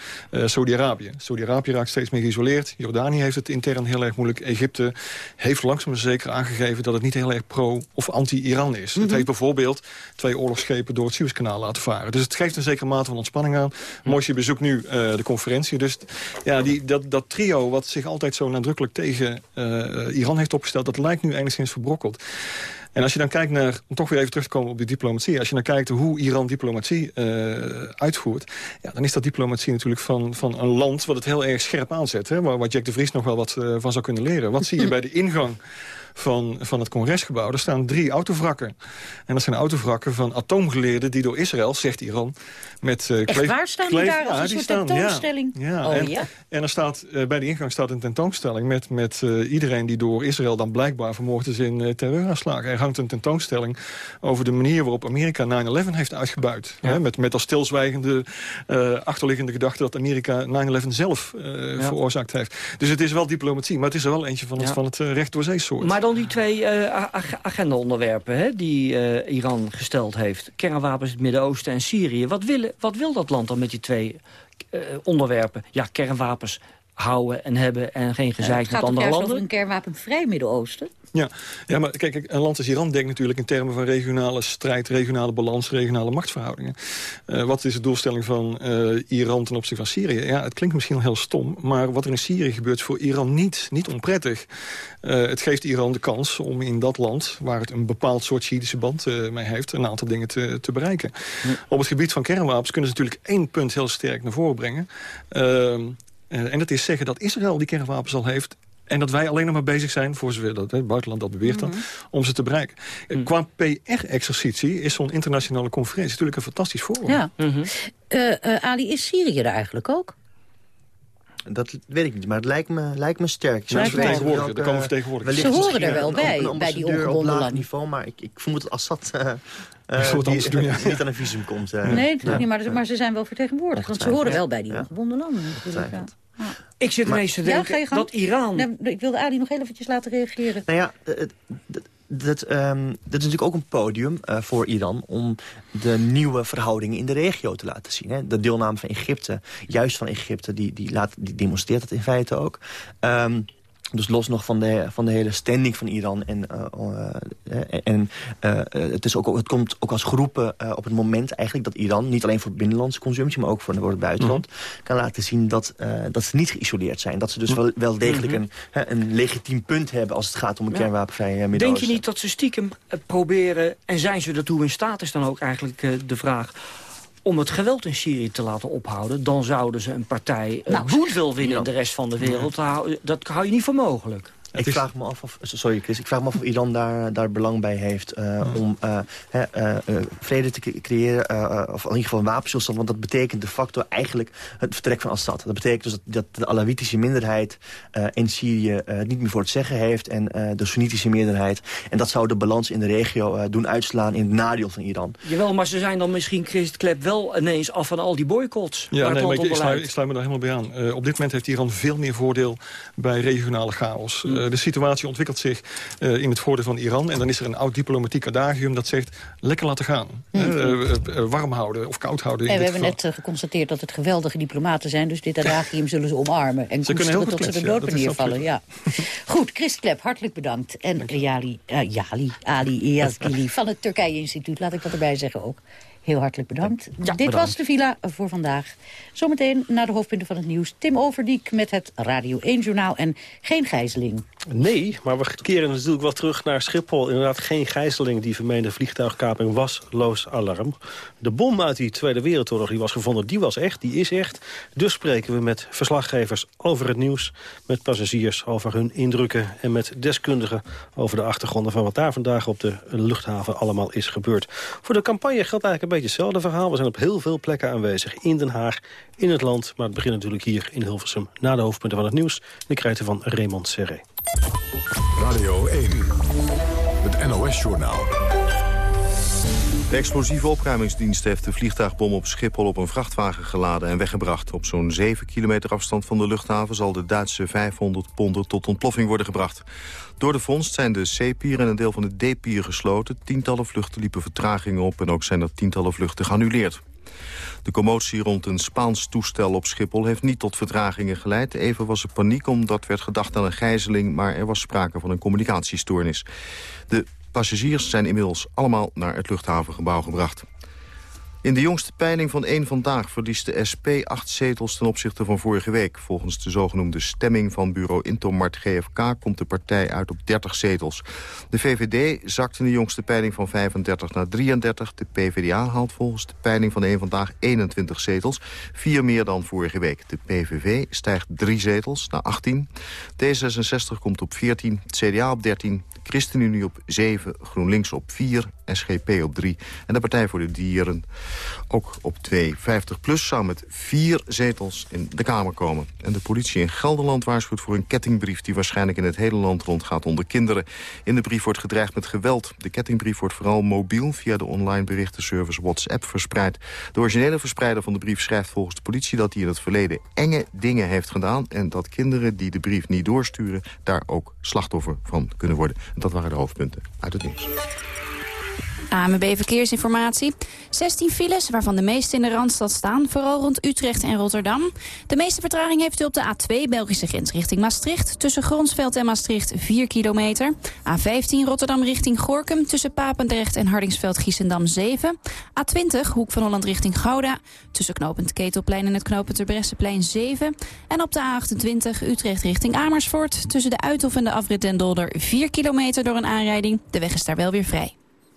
Saudi-Arabië. Saudi-Arabië raakt steeds meer geïsoleerd. Jordanië heeft het intern heel erg moeilijk. Egypte heeft langzaam maar zeker aangegeven... dat het niet heel erg pro- of anti-Iran is. Mm -hmm. Het heeft bijvoorbeeld twee oorlogsschepen door het Suezkanaal laten varen. Dus het geeft een zekere mate van ontspanning aan. Mm. Mooi bezoekt nu de conferentie. Dus ja, die, dat, dat trio wat zich altijd zo nadrukkelijk tegen uh, Iran heeft opgesteld... dat lijkt nu enigszins verbrokkeld. En als je dan kijkt naar, om toch weer even terug te komen op die diplomatie... als je dan kijkt hoe Iran diplomatie uh, uitvoert... Ja, dan is dat diplomatie natuurlijk van, van een land wat het heel erg scherp aanzet. Hè, waar, Jack de Vries nog wel wat uh, van zou kunnen leren. Wat zie je bij de ingang van, van het congresgebouw. Er staan drie autovrakken. En dat zijn autovrakken van atoomgeleerden die door Israël, zegt Iran... met uh, Echt waar staan die daar als een soort tentoonstelling? Ja, ja. Oh, en, ja. en er staat, uh, bij de ingang staat een tentoonstelling... met, met uh, iedereen die door Israël dan blijkbaar vermoord is in terreuraanslagen. Er hangt een tentoonstelling over de manier waarop Amerika 9-11 heeft uitgebuit. Ja. Hè, met, met als stilzwijgende achterliggende gedachte... dat Amerika 9-11 zelf veroorzaakt heeft. Dus het is wel diplomatie, maar het is er wel eentje van het, van het recht door zeesoort. Maar dan die twee uh, die uh, Iran gesteld heeft. Kernwapens in het Midden-Oosten en Syrië. Wat, willen, wat wil dat land dan met die twee uh, onderwerpen? Ja, kernwapens houden en hebben en geen gezeik met andere landen. Het gaat over een kernwapenvrij Midden-Oosten? Ja. ja, maar kijk, een land als Iran denkt natuurlijk in termen van regionale strijd, regionale balans, regionale machtsverhoudingen. Uh, wat is de doelstelling van uh, Iran ten opzichte van Syrië? Ja, het klinkt misschien heel stom, maar wat er in Syrië gebeurt is voor Iran niet, niet onprettig. Uh, het geeft Iran de kans om in dat land, waar het een bepaald soort Shiïtische band mee heeft, een aantal dingen te, te bereiken. Ja. Op het gebied van kernwapens kunnen ze natuurlijk één punt heel sterk naar voren brengen. Ehm, en dat is zeggen dat Israël die kernwapens al heeft en dat wij alleen nog maar bezig zijn, voor zover dat het buitenland dat beweert dan, mm -hmm. om ze te bereiken. Mm. Qua PR-exercitie is zo'n internationale conferentie natuurlijk een fantastisch forum. Ja. Mm -hmm. uh, uh, Ali, is Syrië er eigenlijk ook? Dat weet ik niet, maar het lijkt me, lijkt me sterk. Ze vertegenwoordigen, er komen vertegenwoordigers. Ze horen er wel bij, een, een bij die ongebonden landen. niveau, maar ik, ik vermoed dat Assad... Uh, uh, die, doen, ja. niet aan een visum komt. Uh, nee, dat ja. niet, maar, maar, ze zijn wel vertegenwoordigd. Want ze horen wel bij die ongebonden landen. Ik zit ineens te denken ja, dat Iran... Nee, ik wilde Ali nog eventjes laten reageren. Nou ja, dat, um, dat is natuurlijk ook een podium uh, voor Iran... om de nieuwe verhoudingen in de regio te laten zien. Hè. De deelname van Egypte, juist van Egypte, die, die, laat, die demonstreert dat in feite ook. Um, dus los nog van de, van de hele standing van Iran. En, uh, uh, en uh, het, is ook, het komt ook als groepen op het moment eigenlijk dat Iran... niet alleen voor binnenlandse consumptie, maar ook voor, voor het buitenland... Mm -hmm. kan laten zien dat, dat ze niet geïsoleerd zijn. Dat ze dus wel, wel degelijk mm -hmm. een, een legitiem punt hebben... als het gaat om een ja. kernwapenvrij Midden-Oosten. Denk je niet dat ze stiekem proberen... en zijn ze ertoe in staat, is dan ook eigenlijk de vraag om het geweld in Syrië te laten ophouden... dan zouden ze een partij uh, nou, goodwill winnen in de rest van de wereld. Ja. Dat hou je niet voor mogelijk. Ik vraag me af of, sorry Chris, ik vraag me af of Iran daar, daar belang bij heeft om vrede te creëren, of in ieder geval een wapenstilstand, want dat betekent de facto eigenlijk het vertrek van Assad. Dat betekent dus dat, dat de Alawitische minderheid in Syrië niet meer voor het zeggen heeft en de Soenitische meerderheid. En dat zou de balans in de regio doen uitslaan in het nadeel van Iran. Jawel, maar ze zijn dan misschien, Christ Klep, wel ineens af van al die boycotts. Ja, nee, maar ik, ik, sluit, ik, sluit, me daar helemaal bij aan. Uh, op dit moment heeft Iran veel meer voordeel bij regionale chaos. Uh, de situatie ontwikkelt zich uh, in het voordeel van Iran. En dan is er een oud diplomatiek adagium dat zegt... lekker laten gaan. Mm. warm houden of koud houden. En we hebben net geconstateerd dat het geweldige diplomaten zijn. Dus dit adagium zullen ze omarmen. En ze kunnen heel tot ze de dood ja, neervallen. Ja. Goed, Chris Klep, hartelijk bedankt. En Jali, Ali Iyazgili van het Turkije Instituut. Laat ik dat erbij zeggen ook. Heel hartelijk bedankt. Dit was de villa voor vandaag. Zometeen naar de hoofdpunten van het nieuws. Tim Overdiek met het Radio 1-journaal en geen gijzeling. Nee, maar we keren natuurlijk wel terug naar Schiphol. Inderdaad geen gijzeling. Die vermeende vliegtuigkaping was loos alarm. De bom uit die Tweede Wereldoorlog die was gevonden, die was echt, die is echt. Dus spreken we met verslaggevers over het nieuws. Met passagiers over hun indrukken. En met deskundigen over de achtergronden van wat daar vandaag op de luchthaven allemaal is gebeurd. Voor de campagne geldt eigenlijk een beetje hetzelfde verhaal. We zijn op heel veel plekken aanwezig. In Den Haag, in het land. Maar het begint natuurlijk hier in Hilversum. Na de hoofdpunten van het nieuws. De krijten van Raymond Serré. Radio 1. Het NOS-journaal. De explosieve opruimingsdienst heeft de vliegtuigbom op Schiphol op een vrachtwagen geladen en weggebracht. Op zo'n 7 kilometer afstand van de luchthaven zal de Duitse 500 ponden tot ontploffing worden gebracht. Door de vondst zijn de C-pier en een deel van de D-pier gesloten. Tientallen vluchten liepen vertragingen op en ook zijn er tientallen vluchten geannuleerd. De commotie rond een Spaans toestel op Schiphol heeft niet tot vertragingen geleid. Even was er paniek omdat werd gedacht aan een gijzeling... maar er was sprake van een communicatiestoornis. De passagiers zijn inmiddels allemaal naar het luchthavengebouw gebracht. In de jongste peiling van één Vandaag verliest de SP acht zetels ten opzichte van vorige week. Volgens de zogenoemde stemming van bureau Intomart GFK komt de partij uit op 30 zetels. De VVD zakt in de jongste peiling van 35 naar 33. De PvdA haalt volgens de peiling van één Vandaag 21 zetels. Vier meer dan vorige week. De PVV stijgt drie zetels naar 18. D66 komt op 14, CDA op 13, ChristenUnie op 7, GroenLinks op 4, SGP op 3 en de Partij voor de Dieren ook op 2. 50 plus zou met vier zetels in de Kamer komen. En de politie in Gelderland waarschuwt voor een kettingbrief... die waarschijnlijk in het hele land rondgaat onder kinderen. In de brief wordt gedreigd met geweld. De kettingbrief wordt vooral mobiel via de online berichtenservice WhatsApp verspreid. De originele verspreider van de brief schrijft volgens de politie... dat hij in het verleden enge dingen heeft gedaan... en dat kinderen die de brief niet doorsturen... daar ook slachtoffer van kunnen worden. dat waren de hoofdpunten uit het nieuws. AMB Verkeersinformatie. 16 files, waarvan de meeste in de Randstad staan. Vooral rond Utrecht en Rotterdam. De meeste vertraging heeft u op de A2 Belgische grens richting Maastricht. Tussen Gronsveld en Maastricht 4 kilometer. A15 Rotterdam richting Gorkum. Tussen Papendrecht en Hardingsveld-Giessendam 7. A20 Hoek van Holland richting Gouda. Tussen knooppunt Ketelplein en het knooppunt Terbrechtseplein 7. En op de A28 Utrecht richting Amersfoort. Tussen de Uithof en de afrit Den Dolder 4 kilometer door een aanrijding. De weg is daar wel weer vrij.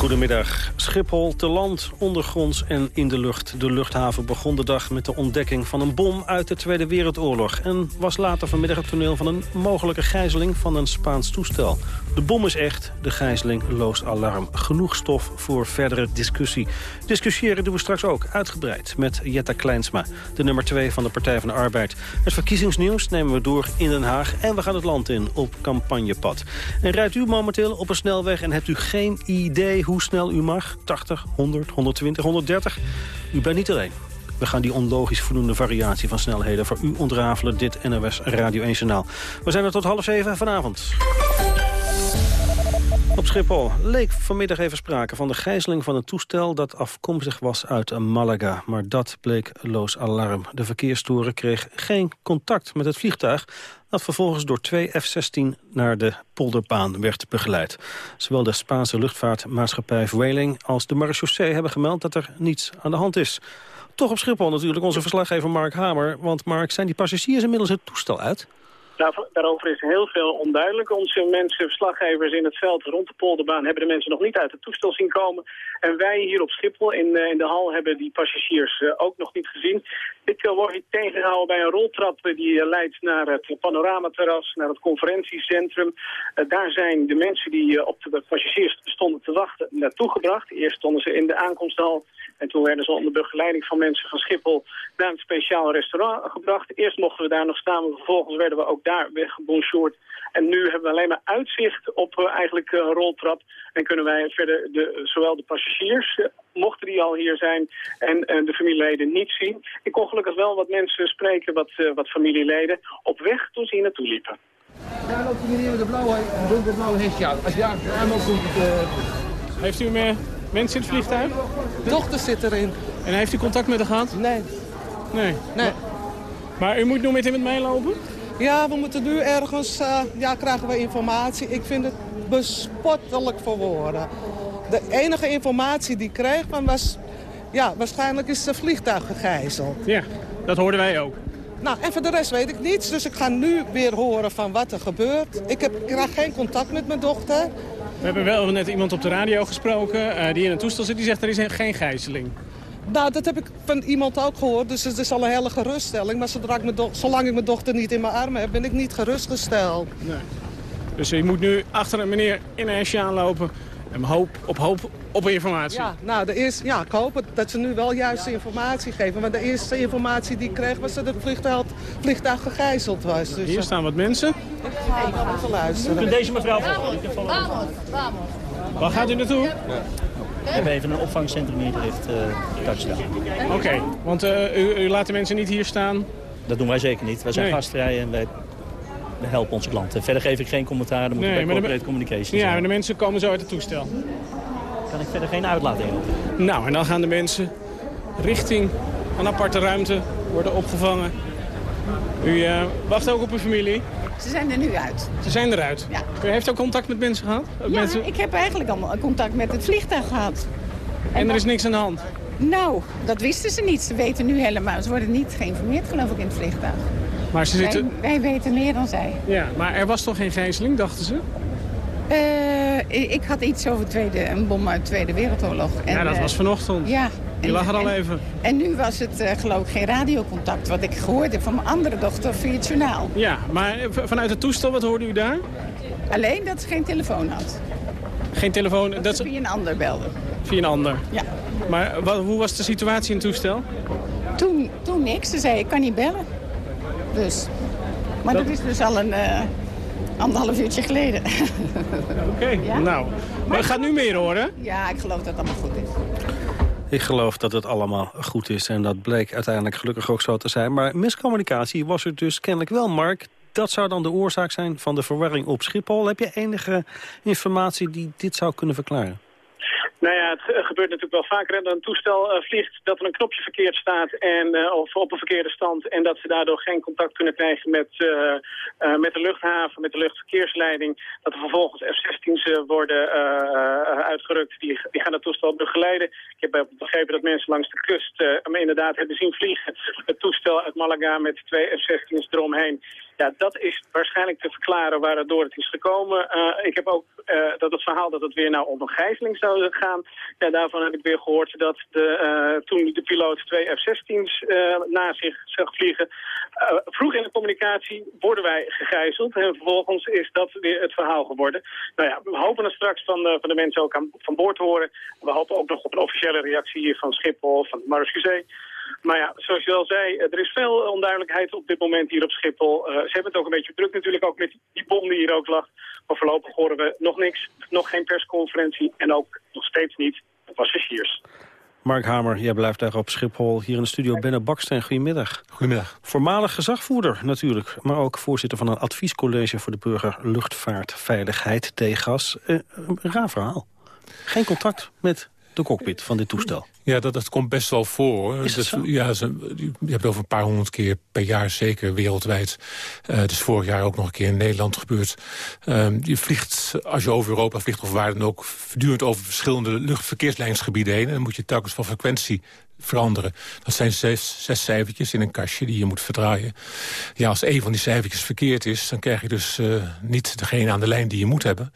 Goedemiddag. Schiphol te land, ondergronds en in de lucht. De luchthaven begon de dag met de ontdekking van een bom uit de Tweede Wereldoorlog... en was later vanmiddag het toneel van een mogelijke gijzeling van een Spaans toestel. De bom is echt, de gijzeling loost alarm. Genoeg stof voor verdere discussie. Discussiëren doen we straks ook, uitgebreid, met Jetta Kleinsma... de nummer 2 van de Partij van de Arbeid. Het verkiezingsnieuws nemen we door in Den Haag... en we gaan het land in op campagnepad. En rijdt u momenteel op een snelweg en hebt u geen idee hoe snel u mag? 80, 100, 120, 130? U bent niet alleen. We gaan die onlogisch voldoende variatie van snelheden voor u ontrafelen. Dit NOS Radio 1 Journaal. We zijn er tot half zeven vanavond. Op Schiphol leek vanmiddag even sprake van de gijzeling van een toestel dat afkomstig was uit Malaga. Maar dat bleek loos alarm. De verkeerstoren kreeg geen contact met het vliegtuig dat vervolgens door twee F-16 naar de polderbaan werd begeleid. Zowel de Spaanse luchtvaartmaatschappij Vueling als de marechaussee hebben gemeld dat er niets aan de hand is. Toch op Schiphol natuurlijk onze verslaggever Mark Hamer. Want Mark, zijn die passagiers inmiddels het toestel uit? Daar, daarover is heel veel onduidelijk. Onze mensen, verslaggevers in het veld rond de polderbaan... hebben de mensen nog niet uit het toestel zien komen. En wij hier op Schiphol in, in de hal hebben die passagiers ook nog niet gezien. Dit wordt hier tegengehouden bij een roltrap die leidt naar het panoramaterras, naar het conferentiecentrum. daar zijn de mensen die op de passagiers stonden te wachten naartoe gebracht. Eerst stonden ze in de aankomsthal en toen werden ze onder begeleiding van mensen van Schiphol naar een speciaal restaurant gebracht. Eerst mochten we daar nog staan, maar vervolgens werden we ook daar weggebonjourd. En nu hebben we alleen maar uitzicht op uh, eigenlijk een roltrap. En kunnen wij verder de, zowel de passagiers, uh, mochten die al hier zijn, en de familieleden niet zien. Ik kon gelukkig wel wat mensen spreken, wat, wat familieleden, op weg toen ze hier naartoe liepen. Daar loopt hier de blauwe, donkerblauwe hesje aan. Als je aan komt het... Heeft u meer mensen in het vliegtuig? De dochter zit erin. En heeft u contact met haar gehad? Nee. Nee? Nee. Maar u moet nu met hem meelopen? Ja, we moeten nu ergens, uh, ja, krijgen we informatie. Ik vind het bespottelijk voor woorden. De enige informatie die ik kreeg van was, ja, waarschijnlijk is het vliegtuig gegijzeld. Ja, dat hoorden wij ook. Nou, en voor de rest weet ik niets. Dus ik ga nu weer horen van wat er gebeurt. Ik, heb, ik krijg geen contact met mijn dochter. We hebben wel net iemand op de radio gesproken uh, die in een toestel zit. Die zegt er is geen gijzeling. Nou, dat heb ik van iemand ook gehoord. Dus het is al een hele geruststelling. Maar zodra ik mijn zolang ik mijn dochter niet in mijn armen heb, ben ik niet gerustgesteld. Nee. Dus je moet nu achter een meneer in een hesje aanlopen en hoop, op hoop op informatie. Ja, nou, de eerste, ja, ik hoop dat ze nu wel juiste informatie geven. Maar de eerste informatie die ik kreeg was dat het vliegtuig, vliegtuig gegijzeld was. Dus, Hier staan wat mensen. Ik ga even luisteren. Kunt deze mevrouw Waar gaat u naartoe? Ja. We hebben even een opvangcentrum ingericht, uh, touchdown. Oké, okay, want uh, u, u, laat de mensen niet hier staan? Dat doen wij zeker niet. Wij zijn nee. gastvrij en wij helpen onze klanten. Verder geef ik geen commentaar, dan moet nee, bij corporate communication Ja, maar de mensen komen zo uit het toestel. Kan ik verder geen uitlating over. Nou, en dan gaan de mensen richting een aparte ruimte worden opgevangen. U uh, wacht ook op uw familie? Ze zijn er nu uit. Ze zijn eruit? Ja. U heeft ook contact met mensen gehad? Ja, mensen... ik heb eigenlijk allemaal contact met het vliegtuig gehad. En, en er is niks aan de hand? Nou, dat wisten ze niet. Ze weten nu helemaal. Ze worden niet geïnformeerd geloof ik in het vliegtuig. Maar ze zitten... wij, wij weten meer dan zij. Ja, maar er was toch geen gijzeling, dachten ze? Uh, ik had iets over tweede, een bom uit de Tweede Wereldoorlog. En, ja, dat was vanochtend. Ja. Je lag er al en, even. En nu was het uh, geloof ik geen radiocontact, wat ik gehoord van mijn andere dochter via het journaal. Ja, maar vanuit het toestel, wat hoorde u daar? Alleen dat ze geen telefoon had. Geen telefoon? Dat, dat ze via een ander belde. Via een ander? Ja. Maar wat, hoe was de situatie in het toestel? Toen, toen niks. Ze zei, ik kan niet bellen. Dus. Maar dat, dat is dus al een uh, anderhalf uurtje geleden. Oké, okay. ja? nou. Maar, maar gaat nu meer horen? Ja, ik geloof dat het allemaal goed is. Ik geloof dat het allemaal goed is en dat bleek uiteindelijk gelukkig ook zo te zijn. Maar miscommunicatie was er dus kennelijk wel, Mark. Dat zou dan de oorzaak zijn van de verwarring op Schiphol. Heb je enige informatie die dit zou kunnen verklaren? Nou ja, het gebeurt natuurlijk wel vaker dat een toestel uh, vliegt dat er een knopje verkeerd staat en, uh, of op een verkeerde stand en dat ze daardoor geen contact kunnen krijgen met, uh, met de luchthaven, met de luchtverkeersleiding. Dat er vervolgens F-16's worden uitgerukt, die, die gaan het toestel begeleiden. Ik heb begrepen dat mensen langs de kust me inderdaad hebben zien vliegen. Het toestel uit Malaga met twee F-16's eromheen. Ja, dat is waarschijnlijk te verklaren waardoor het is gekomen. Uh, ik heb ook uh, dat het verhaal dat het weer nou om een gijzeling zou gaan. Ja, daarvan heb ik weer gehoord dat de, uh, toen de piloot twee F-16's na zich zag vliegen. vroeg in de communicatie worden wij gegijzeld. En vervolgens is dat weer het verhaal geworden. Nou ja, we hopen er straks van, van de mensen ook aan, van boord te horen. We hopen ook nog op een officiële reactie hier van Schiphol, van Maruscusee. Maar ja, zoals je al zei, er is veel onduidelijkheid op dit moment hier op Schiphol. Uh, ze hebben het ook een beetje druk natuurlijk, ook met die bom die hier ook lag. Maar voorlopig horen we nog niks, nog geen persconferentie en ook nog steeds niet de passagiers. Mark Hamer, jij blijft daar op Schiphol. Hier in de studio Benne Baksteen, goedemiddag. Goedemiddag. Voormalig gezagvoerder natuurlijk, maar ook voorzitter van een adviescollege voor de burger luchtvaartveiligheid, DGAS. Uh, een raar verhaal. Geen contact met de cockpit van dit toestel? Ja, dat, dat komt best wel voor. Is dat zo? Ja, ze, je hebt over een paar honderd keer per jaar zeker wereldwijd. Uh, het is vorig jaar ook nog een keer in Nederland gebeurd. Uh, je vliegt, als je over Europa vliegt of waar dan ook... voortdurend over verschillende luchtverkeerslijnsgebieden heen. En dan moet je telkens van frequentie veranderen. Dat zijn zes, zes cijfertjes in een kastje die je moet verdraaien. Ja, als een van die cijfertjes verkeerd is... dan krijg je dus uh, niet degene aan de lijn die je moet hebben...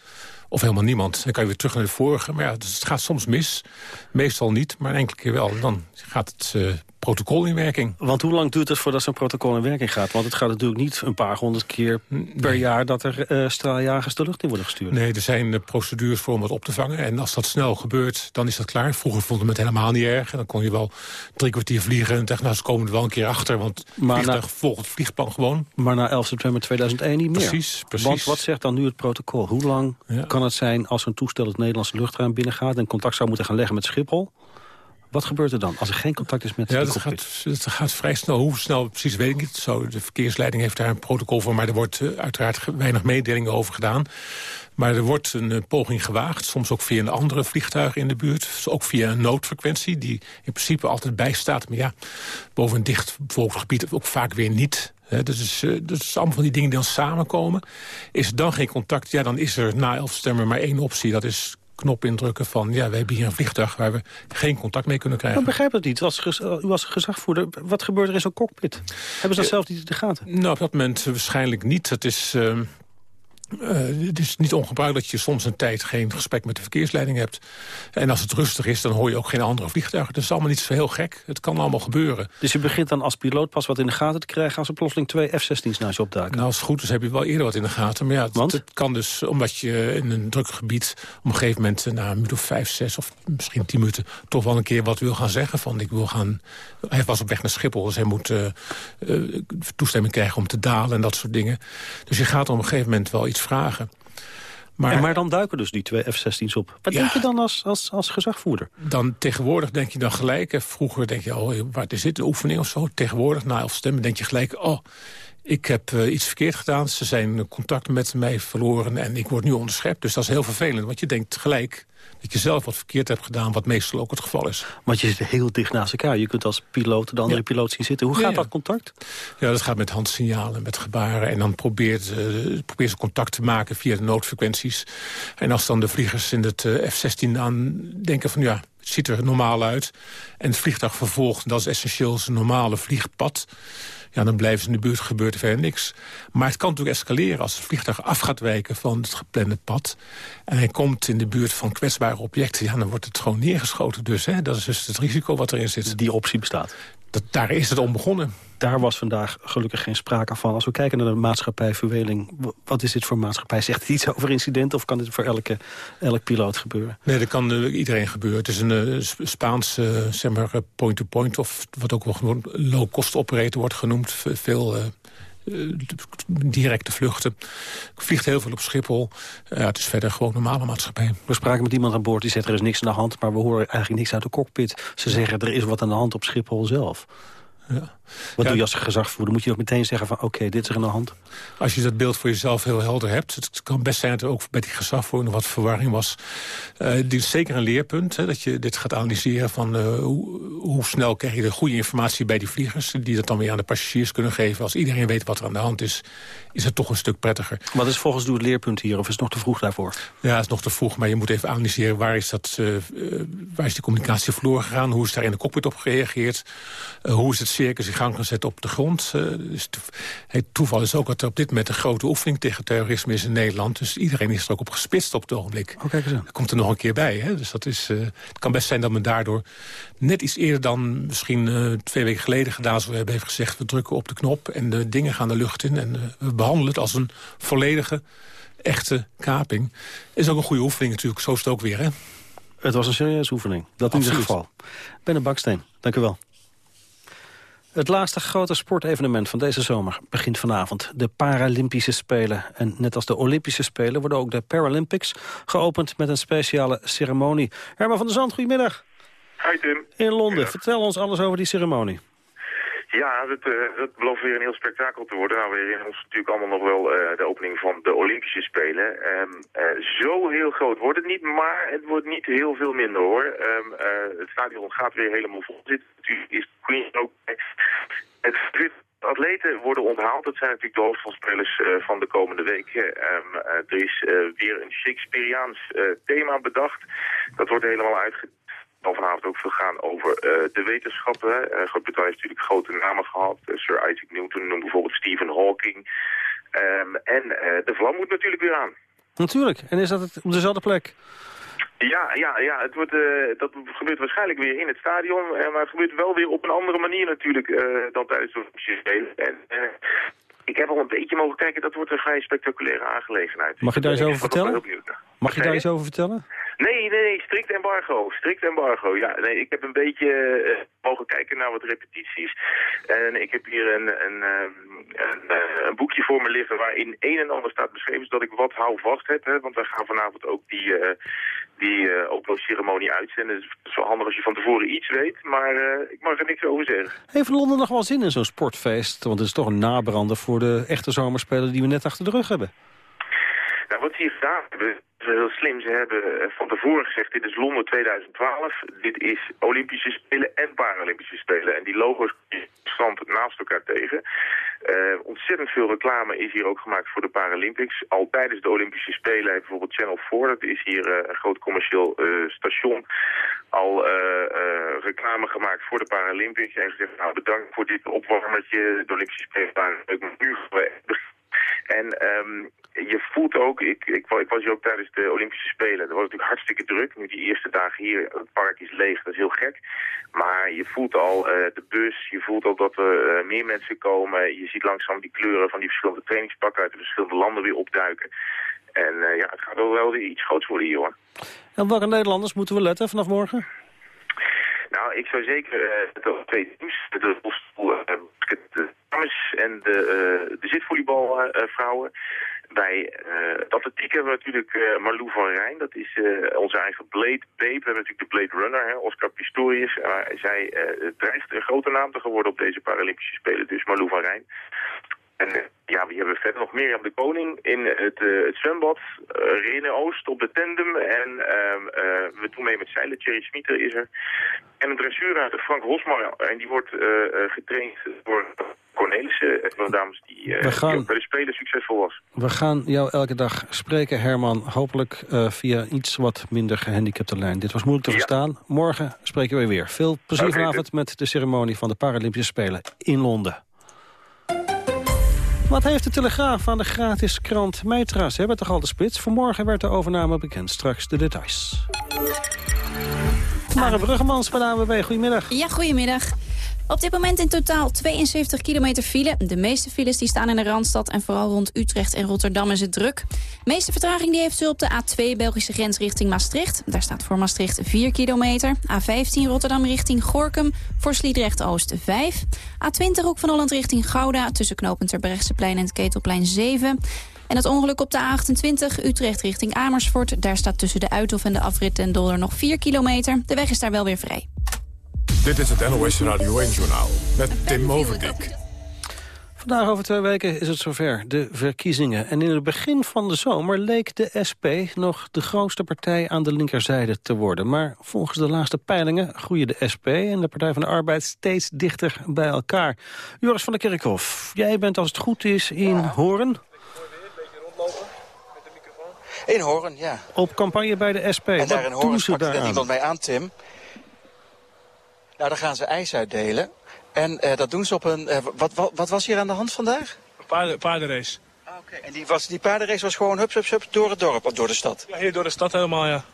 Of helemaal niemand. Dan kan je weer terug naar de vorige. Maar ja, het gaat soms mis. Meestal niet, maar enkele keer wel. Dan gaat het uh, protocol in werking. Want hoe lang duurt het voordat zo'n protocol in werking gaat? Want het gaat natuurlijk niet een paar honderd keer per jaar... dat er uh, straaljagers de lucht in worden gestuurd. Nee, er zijn uh, procedures voor om het op te vangen. En als dat snel gebeurt, dan is dat klaar. Vroeger vonden we het helemaal niet erg. En dan kon je wel drie kwartier vliegen en dacht, nou, ze komen er wel een keer achter. Want maar vliegtuig volgt het vliegplan gewoon. Maar na 11 september 2001 niet meer. Precies, precies. Want wat zegt dan nu het protocol? Hoe lang ja. kan het zijn als een toestel het Nederlandse luchtruim binnengaat... en contact zou moeten gaan leggen met Schiphol... Wat gebeurt er dan als er geen contact is met ja, de dat gaat, dat gaat vrij snel. Hoe snel precies weet ik niet. Zo, de verkeersleiding heeft daar een protocol voor... maar er wordt uh, uiteraard weinig mededelingen over gedaan. Maar er wordt een uh, poging gewaagd. Soms ook via een andere vliegtuig in de buurt. Dus ook via een noodfrequentie die in principe altijd bijstaat. Maar ja, boven een dicht bevolkt gebied ook vaak weer niet. He, dat, is, uh, dat is allemaal van die dingen die dan samenkomen. Is er dan geen contact, ja, dan is er na 11 stemmen maar één optie. Dat is knop indrukken van... ja, we hebben hier een vliegtuig waar we geen contact mee kunnen krijgen. Ik begrijp het niet. Als u als gezagvoerder, wat gebeurt er in zo'n cockpit? Hebben ze dat zelf niet in de gaten? Nou, op dat moment waarschijnlijk niet. Het is... Uh, uh, het is niet ongebruikelijk dat je soms een tijd geen gesprek met de verkeersleiding hebt. En als het rustig is, dan hoor je ook geen andere vliegtuigen. Dat is allemaal niet zo heel gek. Het kan allemaal gebeuren. Dus je begint dan als piloot pas wat in de gaten te krijgen... als er plotseling twee F-16's naast je opduiken? Nou, als het goed is heb je wel eerder wat in de gaten. Maar ja, het, het kan dus, omdat je in een druk gebied... op een gegeven moment na een minuut of vijf, zes of misschien tien minuten... toch wel een keer wat wil gaan zeggen. Van, ik wil gaan... Hij was op weg naar Schiphol, dus hij moet uh, uh, toestemming krijgen om te dalen en dat soort dingen. Dus je gaat op een gegeven moment wel iets vragen. Maar, ja, maar dan duiken dus die twee F-16's op. Wat ja, denk je dan als, als, als gezagvoerder? Dan tegenwoordig denk je dan gelijk... vroeger denk je, oh, waar is dit, een oefening of zo? Tegenwoordig, na elf stemmen, denk je gelijk... oh, ik heb uh, iets verkeerd gedaan. Ze zijn contact met mij verloren en ik word nu onderschept. Dus dat is heel vervelend, want je denkt gelijk dat je zelf wat verkeerd hebt gedaan... wat meestal ook het geval is. Want je zit heel dicht naast elkaar. Je kunt als piloot de andere ja. piloot zien zitten. Hoe gaat ja, ja. dat contact? Ja, dat gaat met handsignalen, met gebaren. En dan probeert, uh, probeert ze contact te maken via de noodfrequenties. En als dan de vliegers in het uh, F-16 aan denken van... ja, het ziet er normaal uit. En het vliegtuig vervolgt, dat is essentieel zijn normale vliegpad ja, dan blijven ze in de buurt, gebeurt er verder niks. Maar het kan natuurlijk escaleren als het vliegtuig af gaat wijken van het geplande pad. En hij komt in de buurt van kwetsbare objecten. Ja, dan wordt het gewoon neergeschoten dus. Hè? Dat is dus het risico wat erin zit. Die optie bestaat. Dat, daar is het om begonnen. Daar was vandaag gelukkig geen sprake van. Als we kijken naar de maatschappij Verweling... wat is dit voor maatschappij? Zegt het iets over incidenten of kan dit voor elke, elk piloot gebeuren? Nee, dat kan uh, iedereen gebeuren. Het is een uh, Spaans uh, zeg maar, point-to-point... -point, of wat ook wel gewoon low-cost operator wordt genoemd. Veel directe vluchten. Ik vliegt heel veel op Schiphol. Uh, het is verder gewoon normale maatschappij. We spraken met iemand aan boord die zegt er is niks aan de hand... maar we horen eigenlijk niks uit de cockpit. Ze zeggen er is wat aan de hand op Schiphol zelf. Ja. Wat ja, doe je als gezagvoerder? Moet je ook meteen zeggen van oké, okay, dit is er aan de hand? Als je dat beeld voor jezelf heel helder hebt. Het kan best zijn dat er ook bij die gezagvoerder nog wat verwarring was. Uh, dit is zeker een leerpunt. Hè, dat je dit gaat analyseren van uh, hoe, hoe, snel krijg je de goede informatie bij die vliegers. Die dat dan weer aan de passagiers kunnen geven. Als iedereen weet wat er aan de hand is, is het toch een stuk prettiger. Wat is volgens u het leerpunt hier? Of is het nog te vroeg daarvoor? Ja, het is nog te vroeg. Maar je moet even analyseren waar is, dat, uh, waar is die communicatie verloren gegaan? Hoe is daar in de cockpit op gereageerd? hoe is het circus gang gezet op de grond? dus het toeval is ook dat er op dit moment een grote oefening tegen terrorisme is in Nederland. Dus iedereen is er ook op gespitst op het ogenblik. Oh, kijk eens aan. Dat komt er nog een keer bij. Hè? Dus dat is, uh, het kan best zijn dat men daardoor net iets eerder dan misschien uh, twee weken geleden gedaan zou hebben, heeft gezegd we drukken op de knop en de dingen gaan de lucht in. En uh, we behandelen het als een volledige, echte kaping. Is ook een goede oefening natuurlijk, zo is het ook weer. Hè? Het was een serieuze oefening, dat in ieder geval. Benne Baksteen, dank u wel. Het laatste grote sportevenement van deze zomer begint vanavond. De Paralympische Spelen. En net als de Olympische Spelen worden ook de Paralympics geopend met een speciale ceremonie. Herman van der Zand, goedemiddag. Hi Tim. In Londen. Vertel ons alles over die ceremonie. Ja, dat, uh, dat belooft weer een heel spektakel te worden. Nou, we herinneren ons natuurlijk allemaal nog wel uh, de opening van de Olympische Spelen. Um, uh, zo heel groot wordt het niet, maar het wordt niet heel veel minder hoor. Um, het stadion gaat weer helemaal vol zitten. Natuurlijk is Queen ook Het Dat zijn natuurlijk de hoofdrolspelers uh, van de komende weken. Um, er is uh, weer een Shakespeareaans thema bedacht. Dat wordt helemaal uitgedacht zal vanavond ook veel gaan over de wetenschappen. Uh, Groot-Brittannië heeft natuurlijk grote namen gehad. Sir Isaac Newton, noem bijvoorbeeld Stephen Hawking. Um, en de vlam moet natuurlijk weer aan. Natuurlijk. En is dat het op dezelfde plek? Ja, ja, ja het wordt, dat gebeurt waarschijnlijk weer in het stadion. maar het gebeurt wel weer op een andere manier natuurlijk dan tijdens de Spelen. En ik heb al een beetje mogen kijken, dat wordt een vrij spectaculaire aangelegenheid. Mag je daar eens over vertellen? Mag je daar eens over vertellen? Nee, nee, nee, strikt embargo. Strikt embargo. Ja, nee, ik heb een beetje uh, mogen kijken naar wat repetities. En ik heb hier een, een, een, een, boekje voor me liggen waarin een en ander staat beschreven, zodat ik wat hou vast heb. Hè, want wij gaan vanavond ook die, uh, die uh, uitzenden. Het is wel handig als je van tevoren iets weet, maar ik mag er niks over zeggen. Heeft Londen nog wel zin in zo'n sportfeest? Want het is toch een nabrander voor de echte zomerspelen die we net achter de rug hebben. Nou, wat ze hier gedaan hebben, heel slim. Ze hebben eh, van tevoren gezegd, dit is Londen 2012. Dit is Olympische Spelen en Paralympische Spelen. En die logo's stand naast elkaar tegen. Uh, ontzettend veel reclame is hier ook gemaakt voor de Paralympics. Al tijdens de Olympische Spelen heeft bijvoorbeeld Channel 4, dat is hier uh, een groot commercieel station, al reclame gemaakt voor de Paralympics. En gezegd, nou bedankt voor dit opwarmertje. De Olympische Spelen waren nu en um, je voelt ook, ik, ik, ik, was hier ook tijdens de Olympische Spelen. Dat was natuurlijk hartstikke druk. Nu die eerste dagen hier, het park is leeg, dat is heel gek. Maar je voelt al uh, de bus, je voelt al dat er uh, meer mensen komen. Je ziet langzaam die kleuren van die verschillende trainingspakken uit de verschillende landen weer opduiken. En uh, ja, het gaat wel wel weer iets groots worden hier hoor. En welke Nederlanders moeten we letten vanaf morgen? Nou, ik zou zeker de twee teams, de rolstoel, de dames en de, de zitvolleybalvrouwen. Bij uh, atletiek hebben we natuurlijk uh, Marlou van Rijn. Dat is uh, onze eigen Blade Babe. We hebben natuurlijk de Blade Runner, hè, Oscar Pistorius. zij dreigt een grote naam te geworden op deze Paralympische Spelen. Dus Marlou van Rijn. En ja, we hebben verder nog Mirjam de Koning in het, het zwembad. Rene Oost op de tandem. En ehm, we doen mee met zeilen. Thierry Smieter is er. En een dressuur Frank Hosmar. En die wordt getraind door Cornelissen, een van de dames die, uh, gaan, die bij de Spelen succesvol was. We gaan jou elke dag spreken, Herman. Hopelijk uh, via iets wat minder gehandicapte lijn. Dit was moeilijk te ja. verstaan. Morgen spreken we weer. Veel plezier okay, vanavond met de ceremonie van de Paralympische Spelen in Londen. Wat heeft de Telegraaf aan de gratis krant Metra? Ze hebben toch al de spits? Vanmorgen werd de overname bekend. Straks de details. Mara Bruggemans van de ANWB, goedemiddag. Ja, goedemiddag. Op dit moment in totaal 72 kilometer file. De meeste files die staan in de Randstad en vooral rond Utrecht en Rotterdam is het druk. De meeste vertraging die heeft u op de A2 Belgische grens richting Maastricht. Daar staat voor Maastricht 4 kilometer. A15 Rotterdam richting Gorkum voor Sliedrecht-Oost 5. A20 Hoek van Holland richting Gouda tussen knooppunt Terbrechtseplein en het Ketelplein 7. En het ongeluk op de A28 Utrecht richting Amersfoort. Daar staat tussen de Uithof en de afrit en Dolder nog 4 kilometer. De weg is daar wel weer vrij. Dit is het NOS Radio 1-journaal met Tim Overdijk. Vandaag over twee weken is het zover, de verkiezingen. En in het begin van de zomer leek de SP nog de grootste partij aan de linkerzijde te worden. Maar volgens de laatste peilingen groeien de SP en de Partij van de Arbeid steeds dichter bij elkaar. Joris van der Kerkhof, jij bent als het goed is in Hoorn. In Hoorn, ja. Op campagne bij de SP. En daar in Hoorn sprak net iemand mij aan, Tim. Nou, dan gaan ze ijs uitdelen. En uh, dat doen ze op een... Uh, wat, wat, wat, was hier aan de hand vandaag? Een paarden, paardenrace. Ah, oké. Okay. En die, was, die paardenrace was gewoon hups, hups, hups door het dorp of door de stad? Ja, hier door de stad helemaal, ja.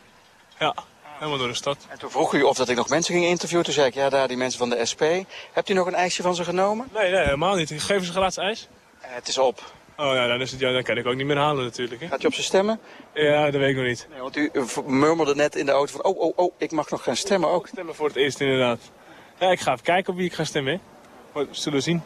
Ja, helemaal door de stad. En toen vroeg u of dat ik nog mensen ging interviewen. Toen zei ik, ja, daar die mensen van de SP. Hebt u nog een ijsje van ze genomen? Nee, nee helemaal niet. Geven ze gratis ijs? Uh, het is op. Oh ja, dan, is het, ja, dan kan ik ook niet meer halen natuurlijk. Hè. Gaat u op ze stemmen? Ja, dat weet ik nog niet. Nee, want u murmelde net in de auto van, oh, oh, oh, ik mag nog gaan stemmen ook. Stemmen voor het eerst inderdaad. Ja, ik ga even kijken op wie ik ga stemmen. Hè. Zullen we zien.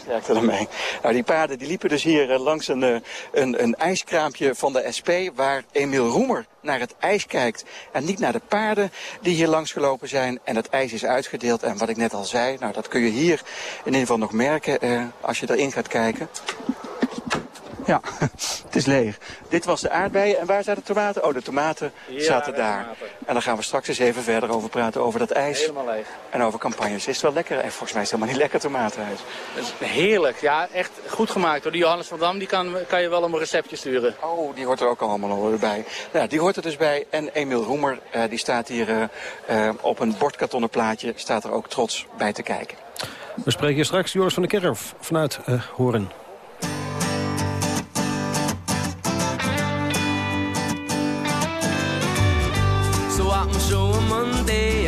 Sterkte ermee. Nou, die paarden die liepen dus hier eh, langs een, eh, een, een ijskraampje van de SP... waar Emiel Roemer naar het ijs kijkt en niet naar de paarden die hier langs gelopen zijn. En het ijs is uitgedeeld. En wat ik net al zei, nou, dat kun je hier in ieder geval nog merken eh, als je erin gaat kijken. Ja, het is leeg. Dit was de aardbeien. En waar zijn de tomaten? Oh, de tomaten zaten daar. En dan gaan we straks eens even verder over praten over dat ijs. Helemaal leeg. En over campagnes. Is het wel lekker? En volgens mij is het helemaal niet lekker tomatenijs. Dat is heerlijk. Ja, echt goed gemaakt door die Johannes van Dam. Die kan, kan je wel een receptje sturen. Oh, die hoort er ook allemaal bij. Nou, die hoort er dus bij. En Emiel Roemer, uh, die staat hier uh, op een bordkartonnen plaatje. Staat er ook trots bij te kijken. We spreken hier straks Joris van der Kerf vanuit uh, Horen.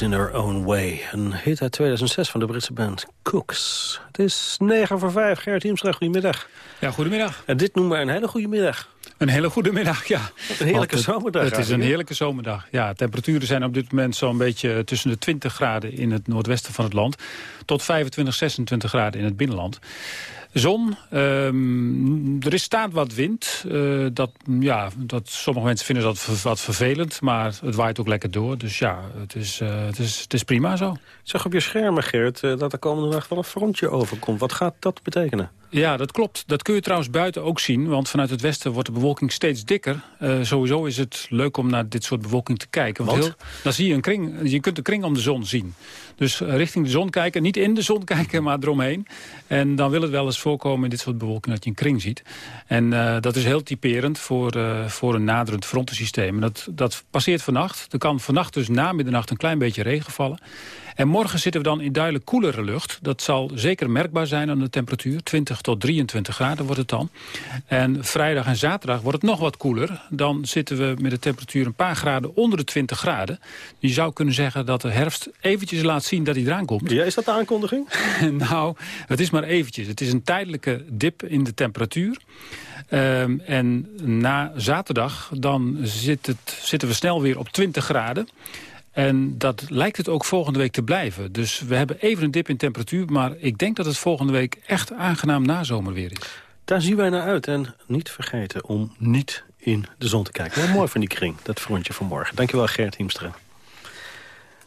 In Her Own Way. Een hit uit 2006 van de Britse band Cooks. Het is 9 voor 5. Gerrit Hiemstra, goedemiddag. Ja, goedemiddag. En dit noemen we een hele goede middag. Een hele goede middag, ja. Wat een heerlijke het- zomerdag Het is een heerlijke zomerdag. Ja, temperaturen zijn op dit moment zo'n beetje tussen de 20 graden in het noordwesten van het land. Tot 25, 26 graden in het binnenland. Zon, ehm, er is staat wat wind. Eh, dat, ja, dat, sommige mensen vinden dat wat vervelend, maar het waait ook lekker door. Dus ja, het is, eh, het is, het is prima zo. Ik zag op je schermen, Gerrit, eh, dat er komende dag wel een frontje overkomt. Wat gaat dat betekenen? Ja, dat klopt. Dat kun je trouwens buiten ook zien. Want vanuit het westen wordt de bewolking steeds dikker. Eh, sowieso is het leuk om naar dit soort bewolking te kijken. Want, Want? Heel, dan zie je een kring. Je kunt de kring om de zon zien. Dus eh, richting de zon kijken. Niet in de zon kijken, maar eromheen. En dan wil het wel eens voorkomen in dit soort bewolking dat je een kring ziet. En eh, dat is heel typerend voor, voor een naderend frontensysteem. En dat, dat passeert vannacht. Er kan vannacht dus na middernacht een klein beetje regen vallen. En morgen zitten we dan in duidelijk koelere lucht. Dat zal zeker merkbaar zijn aan de temperatuur. 20 tot 23 graden wordt het dan. En vrijdag en zaterdag wordt het nog wat koeler. Dan zitten we met de temperatuur een paar graden onder de 20 graden. Je zou kunnen zeggen dat de herfst eventjes laat zien dat hij eraan komt. Ja, is dat de aankondiging? nou, het is maar eventjes. Het is een tijdelijke dip in de temperatuur. Um, en na zaterdag dan zit het, zitten we snel weer op 20 graden. En dat lijkt het ook volgende week te blijven. Dus we hebben even een dip in temperatuur... maar ik denk dat het volgende week echt aangenaam nazomerweer is. Daar zien wij naar uit. En niet vergeten om niet in de zon te kijken. Wel mooi van die kring, dat frontje van morgen. Dankjewel Gert Hiemstra.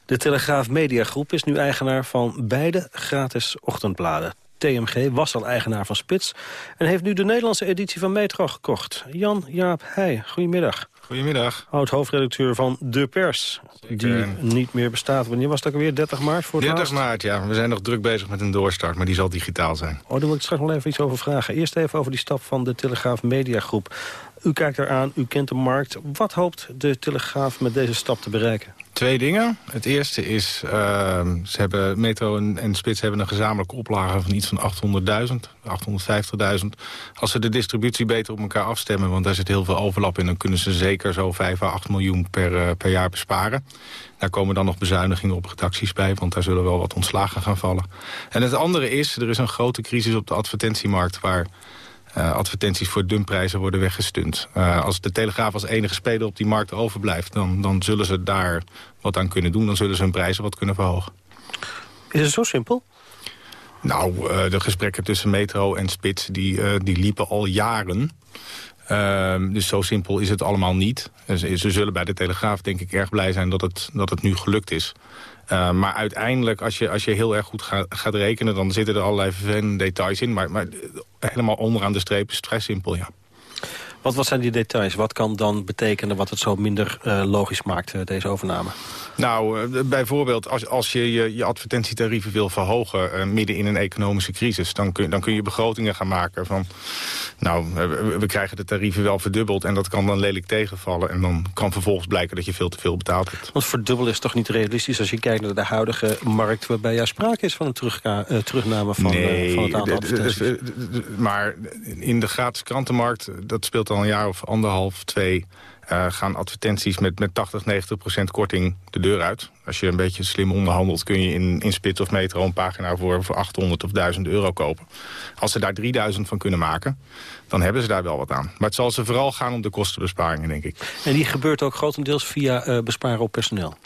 De Telegraaf Mediagroep is nu eigenaar van beide gratis ochtendbladen. TMG was al eigenaar van Spits en heeft nu de Nederlandse editie van Metro gekocht. Jan Jaap Heij, goedemiddag. Goedemiddag. Oud-hoofdredacteur van De Pers, die niet meer bestaat. Wanneer was dat weer? 30 maart voor het 30 maart, ja. We zijn nog druk bezig met een doorstart, maar die zal digitaal zijn. Oh, daar wil ik straks nog even iets over vragen. Eerst even over die stap van de Telegraaf Mediagroep. U kijkt eraan, u kent de markt. Wat hoopt de Telegraaf met deze stap te bereiken? Twee dingen. Het eerste is, uh, ze hebben, Metro en, en, Spits hebben een gezamenlijke oplage van iets van 800.000, 850.000. Als ze de distributie beter op elkaar afstemmen, want daar zit heel veel overlap in... dan kunnen ze zeker zo 5 à 8 miljoen per, uh, per jaar besparen. Daar komen dan nog bezuinigingen op redacties bij, want daar zullen wel wat ontslagen gaan vallen. En het andere is, er is een grote crisis op de advertentiemarkt... waar uh, advertenties voor dumpprijzen worden weggestund. Uh, als de Telegraaf als enige speler op die markt overblijft... Dan, dan zullen ze daar wat aan kunnen doen. Dan zullen ze hun prijzen wat kunnen verhogen. Is het zo simpel? Nou, uh, de gesprekken tussen Metro en Spits die, die liepen al jaren. Ehm, dus zo simpel is het allemaal niet. Ze, ze zullen bij de Telegraaf denk ik erg blij zijn dat het, dat het nu gelukt is. Uh, maar uiteindelijk, als je, als je heel erg goed gaat, gaat rekenen... dan zitten er allerlei vervelende details in. Maar, maar helemaal onderaan de streep is het vrij simpel, ja. Wat, wat zijn die details? Wat kan dan betekenen wat het zo minder uh, logisch maakt, uh, deze overname? Nou, uh, bijvoorbeeld als, als je, je je advertentietarieven wil verhogen... midden in een economische crisis... Dan kun, dan kun je begrotingen gaan maken van... nou, we, we, krijgen de tarieven wel verdubbeld... en dat kan dan lelijk tegenvallen. En dan kan vervolgens blijken dat je veel te veel betaald hebt. Want verdubbelen is toch niet realistisch als je kijkt naar de huidige markt... waarbij ja sprake is van een terugga, terugname van, nee, van het aantal advertenties? maar in de gratis krantenmarkt, dat speelt al een jaar of anderhalf, twee... Uh, gaan advertenties met, met 80, 90 procent korting de deur uit. Als je een beetje slim onderhandelt... kun je in, in Spit of Metro een pagina voor, voor 800 of 1000 euro kopen. Als ze daar 3000 van kunnen maken, dan hebben ze daar wel wat aan. Maar het zal ze vooral gaan om de kostenbesparingen, denk ik. En die gebeurt ook grotendeels via uh, besparen op personeel?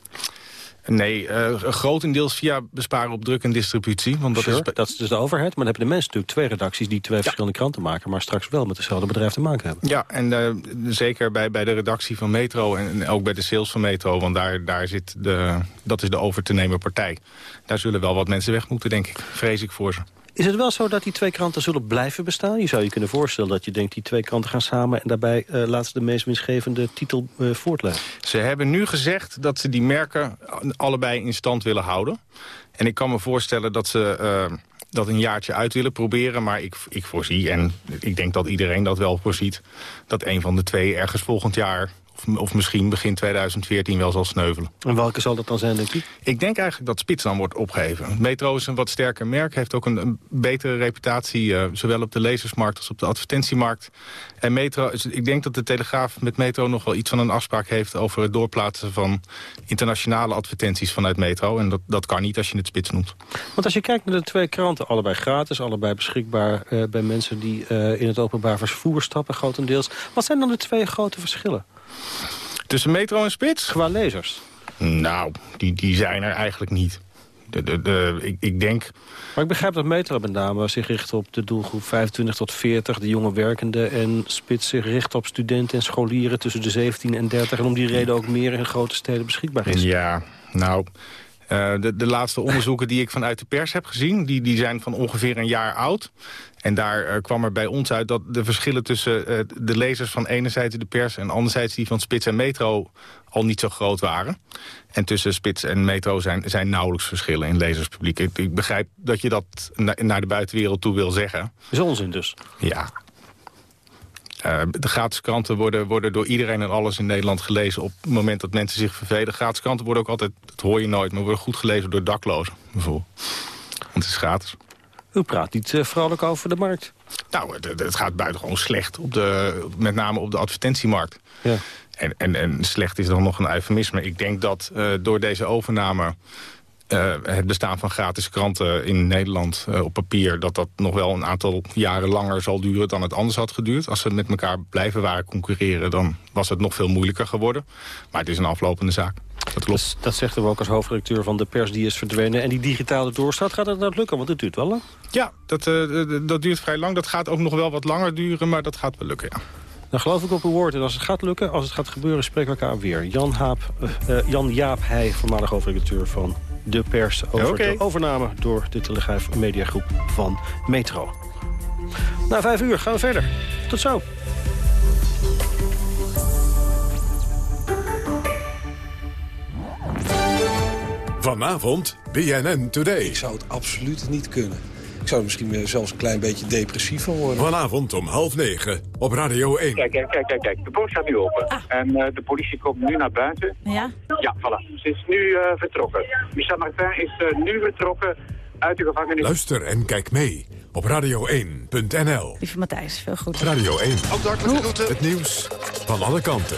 Nee, uh, grotendeels via besparen op druk en distributie. Want dat, sure, is... dat is dus de overheid. Maar dan hebben de mensen natuurlijk twee redacties... die twee ja. verschillende kranten maken... maar straks wel met hetzelfde bedrijf te maken hebben. Ja, en uh, zeker bij, bij de redactie van Metro... en ook bij de sales van Metro... want daar, daar zit de, dat is de over te nemen partij. Daar zullen wel wat mensen weg moeten, denk ik. Vrees ik voor ze. Is het wel zo dat die twee kranten zullen blijven bestaan? Je zou je kunnen voorstellen dat je denkt... die twee kranten gaan samen... en daarbij uh, laten ze de meest winstgevende titel uh, voortleggen. Ze hebben nu gezegd dat ze die merken allebei in stand willen houden. En ik kan me voorstellen dat ze... Uh, dat een jaartje uit willen proberen. Maar ik, ik voorzie, en ik denk dat iedereen dat wel voorziet... dat een van de twee ergens volgend jaar of, of, misschien begin 2014 wel zal sneuvelen. En welke zal dat dan zijn, denk ik? Ik denk eigenlijk dat Spits dan wordt opgeheven. Metro is een wat sterker merk, heeft ook een, een betere reputatie... Uh, zowel op de lezersmarkt als op de advertentiemarkt. En Metro, ik denk dat de Telegraaf met Metro nog wel iets van een afspraak heeft... over het doorplaatsen van internationale advertenties vanuit Metro. En dat, dat kan niet als je het Spits noemt. Want als je kijkt naar de twee kranten, allebei gratis... allebei beschikbaar uh, bij mensen die uh, in het openbaar vervoer stappen grotendeels... wat zijn dan de twee grote verschillen? Tussen Metro en Spits? Qua lezers. Nou, die, die zijn er eigenlijk niet. De, de, de, ik, ik denk... Maar ik begrijp dat Metro met name zich richt op de doelgroep 25 tot 40, de jonge werkenden. En Spits zich richt op studenten en scholieren tussen de 17 en 30. En om die reden ook meer in grote steden beschikbaar is. Ja, nou... Uh, de, de laatste onderzoeken die ik vanuit de pers heb gezien... die, die zijn van ongeveer een jaar oud. En daar uh, kwam er bij ons uit dat de verschillen tussen uh, de lezers van enerzijds de pers... en anderzijds die van Spits en Metro al niet zo groot waren. En tussen Spits en Metro zijn, zijn nauwelijks verschillen in lezerspubliek. Ik, ik begrijp dat je dat na, naar de buitenwereld toe wil zeggen. Is onzin dus? Ja. Uh, de gratis kranten worden, worden door iedereen en alles in Nederland gelezen... op het moment dat mensen zich vervelen. Gratis kranten worden ook altijd, dat hoor je nooit... maar worden goed gelezen door daklozen, bijvoorbeeld. Want het is gratis. U praat niet uh, vrolijk over de markt. Nou, het, het gaat buitengewoon slecht, op de, met name op de advertentiemarkt. Ja. En, en, en slecht is dan nog een eufemisme. Ik denk dat uh, door deze overname uh, het bestaan van gratis kranten in Nederland uh, op papier... dat dat nog wel een aantal jaren langer zal duren dan het anders had geduurd. Als ze met elkaar blijven waren concurreren... dan was het nog veel moeilijker geworden. Maar het is een aflopende zaak. Dat klopt. Dat, dat zegt u ook als hoofdredacteur van de pers die is verdwenen... en die digitale doorstaat. Gaat het nou lukken? Want het duurt wel lang. Ja, dat, uh, dat duurt vrij lang. Dat gaat ook nog wel wat langer duren, maar dat gaat wel lukken, ja. Dan geloof ik op uw woord. En als het gaat lukken, als het gaat gebeuren, spreken we elkaar weer. Jan, Haap, uh, Jan Jaap Heij, voormalig hoofdredacteur van de pers... over okay. de overname door de Telegraaf Mediagroep van Metro. Na vijf uur gaan we verder. Tot zo. Vanavond BNN Today. Ik zou het absoluut niet kunnen. Ik zou er misschien zelfs een klein beetje depressief van worden. Vanavond om half negen op Radio 1. Kijk, kijk, kijk, kijk. De boot staat nu open. Ah. En uh, de politie komt nu naar buiten. Ja? Ja, voilà. Ze is nu uh, vertrokken. Michel Martin is uh, nu vertrokken uit de gevangenis. Luister en kijk mee op radio1.nl. Lieve Matthijs, veel goed. Radio 1. Ook de hartelijke groeten. Het nieuws van alle kanten.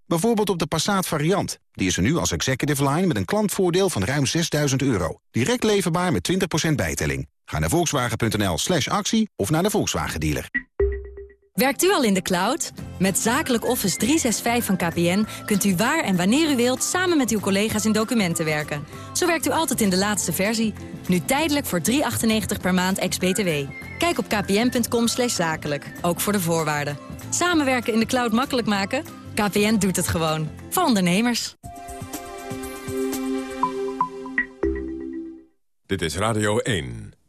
Bijvoorbeeld op de Passat variant. Die is er nu als executive line met een klantvoordeel van ruim 6000 euro. Direct leverbaar met 20% bijtelling. Ga naar volkswagen.nl slash actie of naar de Volkswagen dealer. Werkt u al in de cloud? Met Zakelijk Office 365 van KPN kunt u waar en wanneer u wilt... samen met uw collega's in documenten werken. Zo werkt u altijd in de laatste versie. Nu tijdelijk voor 3,98 per maand ex-BTW. Kijk op kpn.com zakelijk, ook voor de voorwaarden. Samenwerken in de cloud makkelijk maken? KPN doet het gewoon. Voor ondernemers. Dit is Radio 1.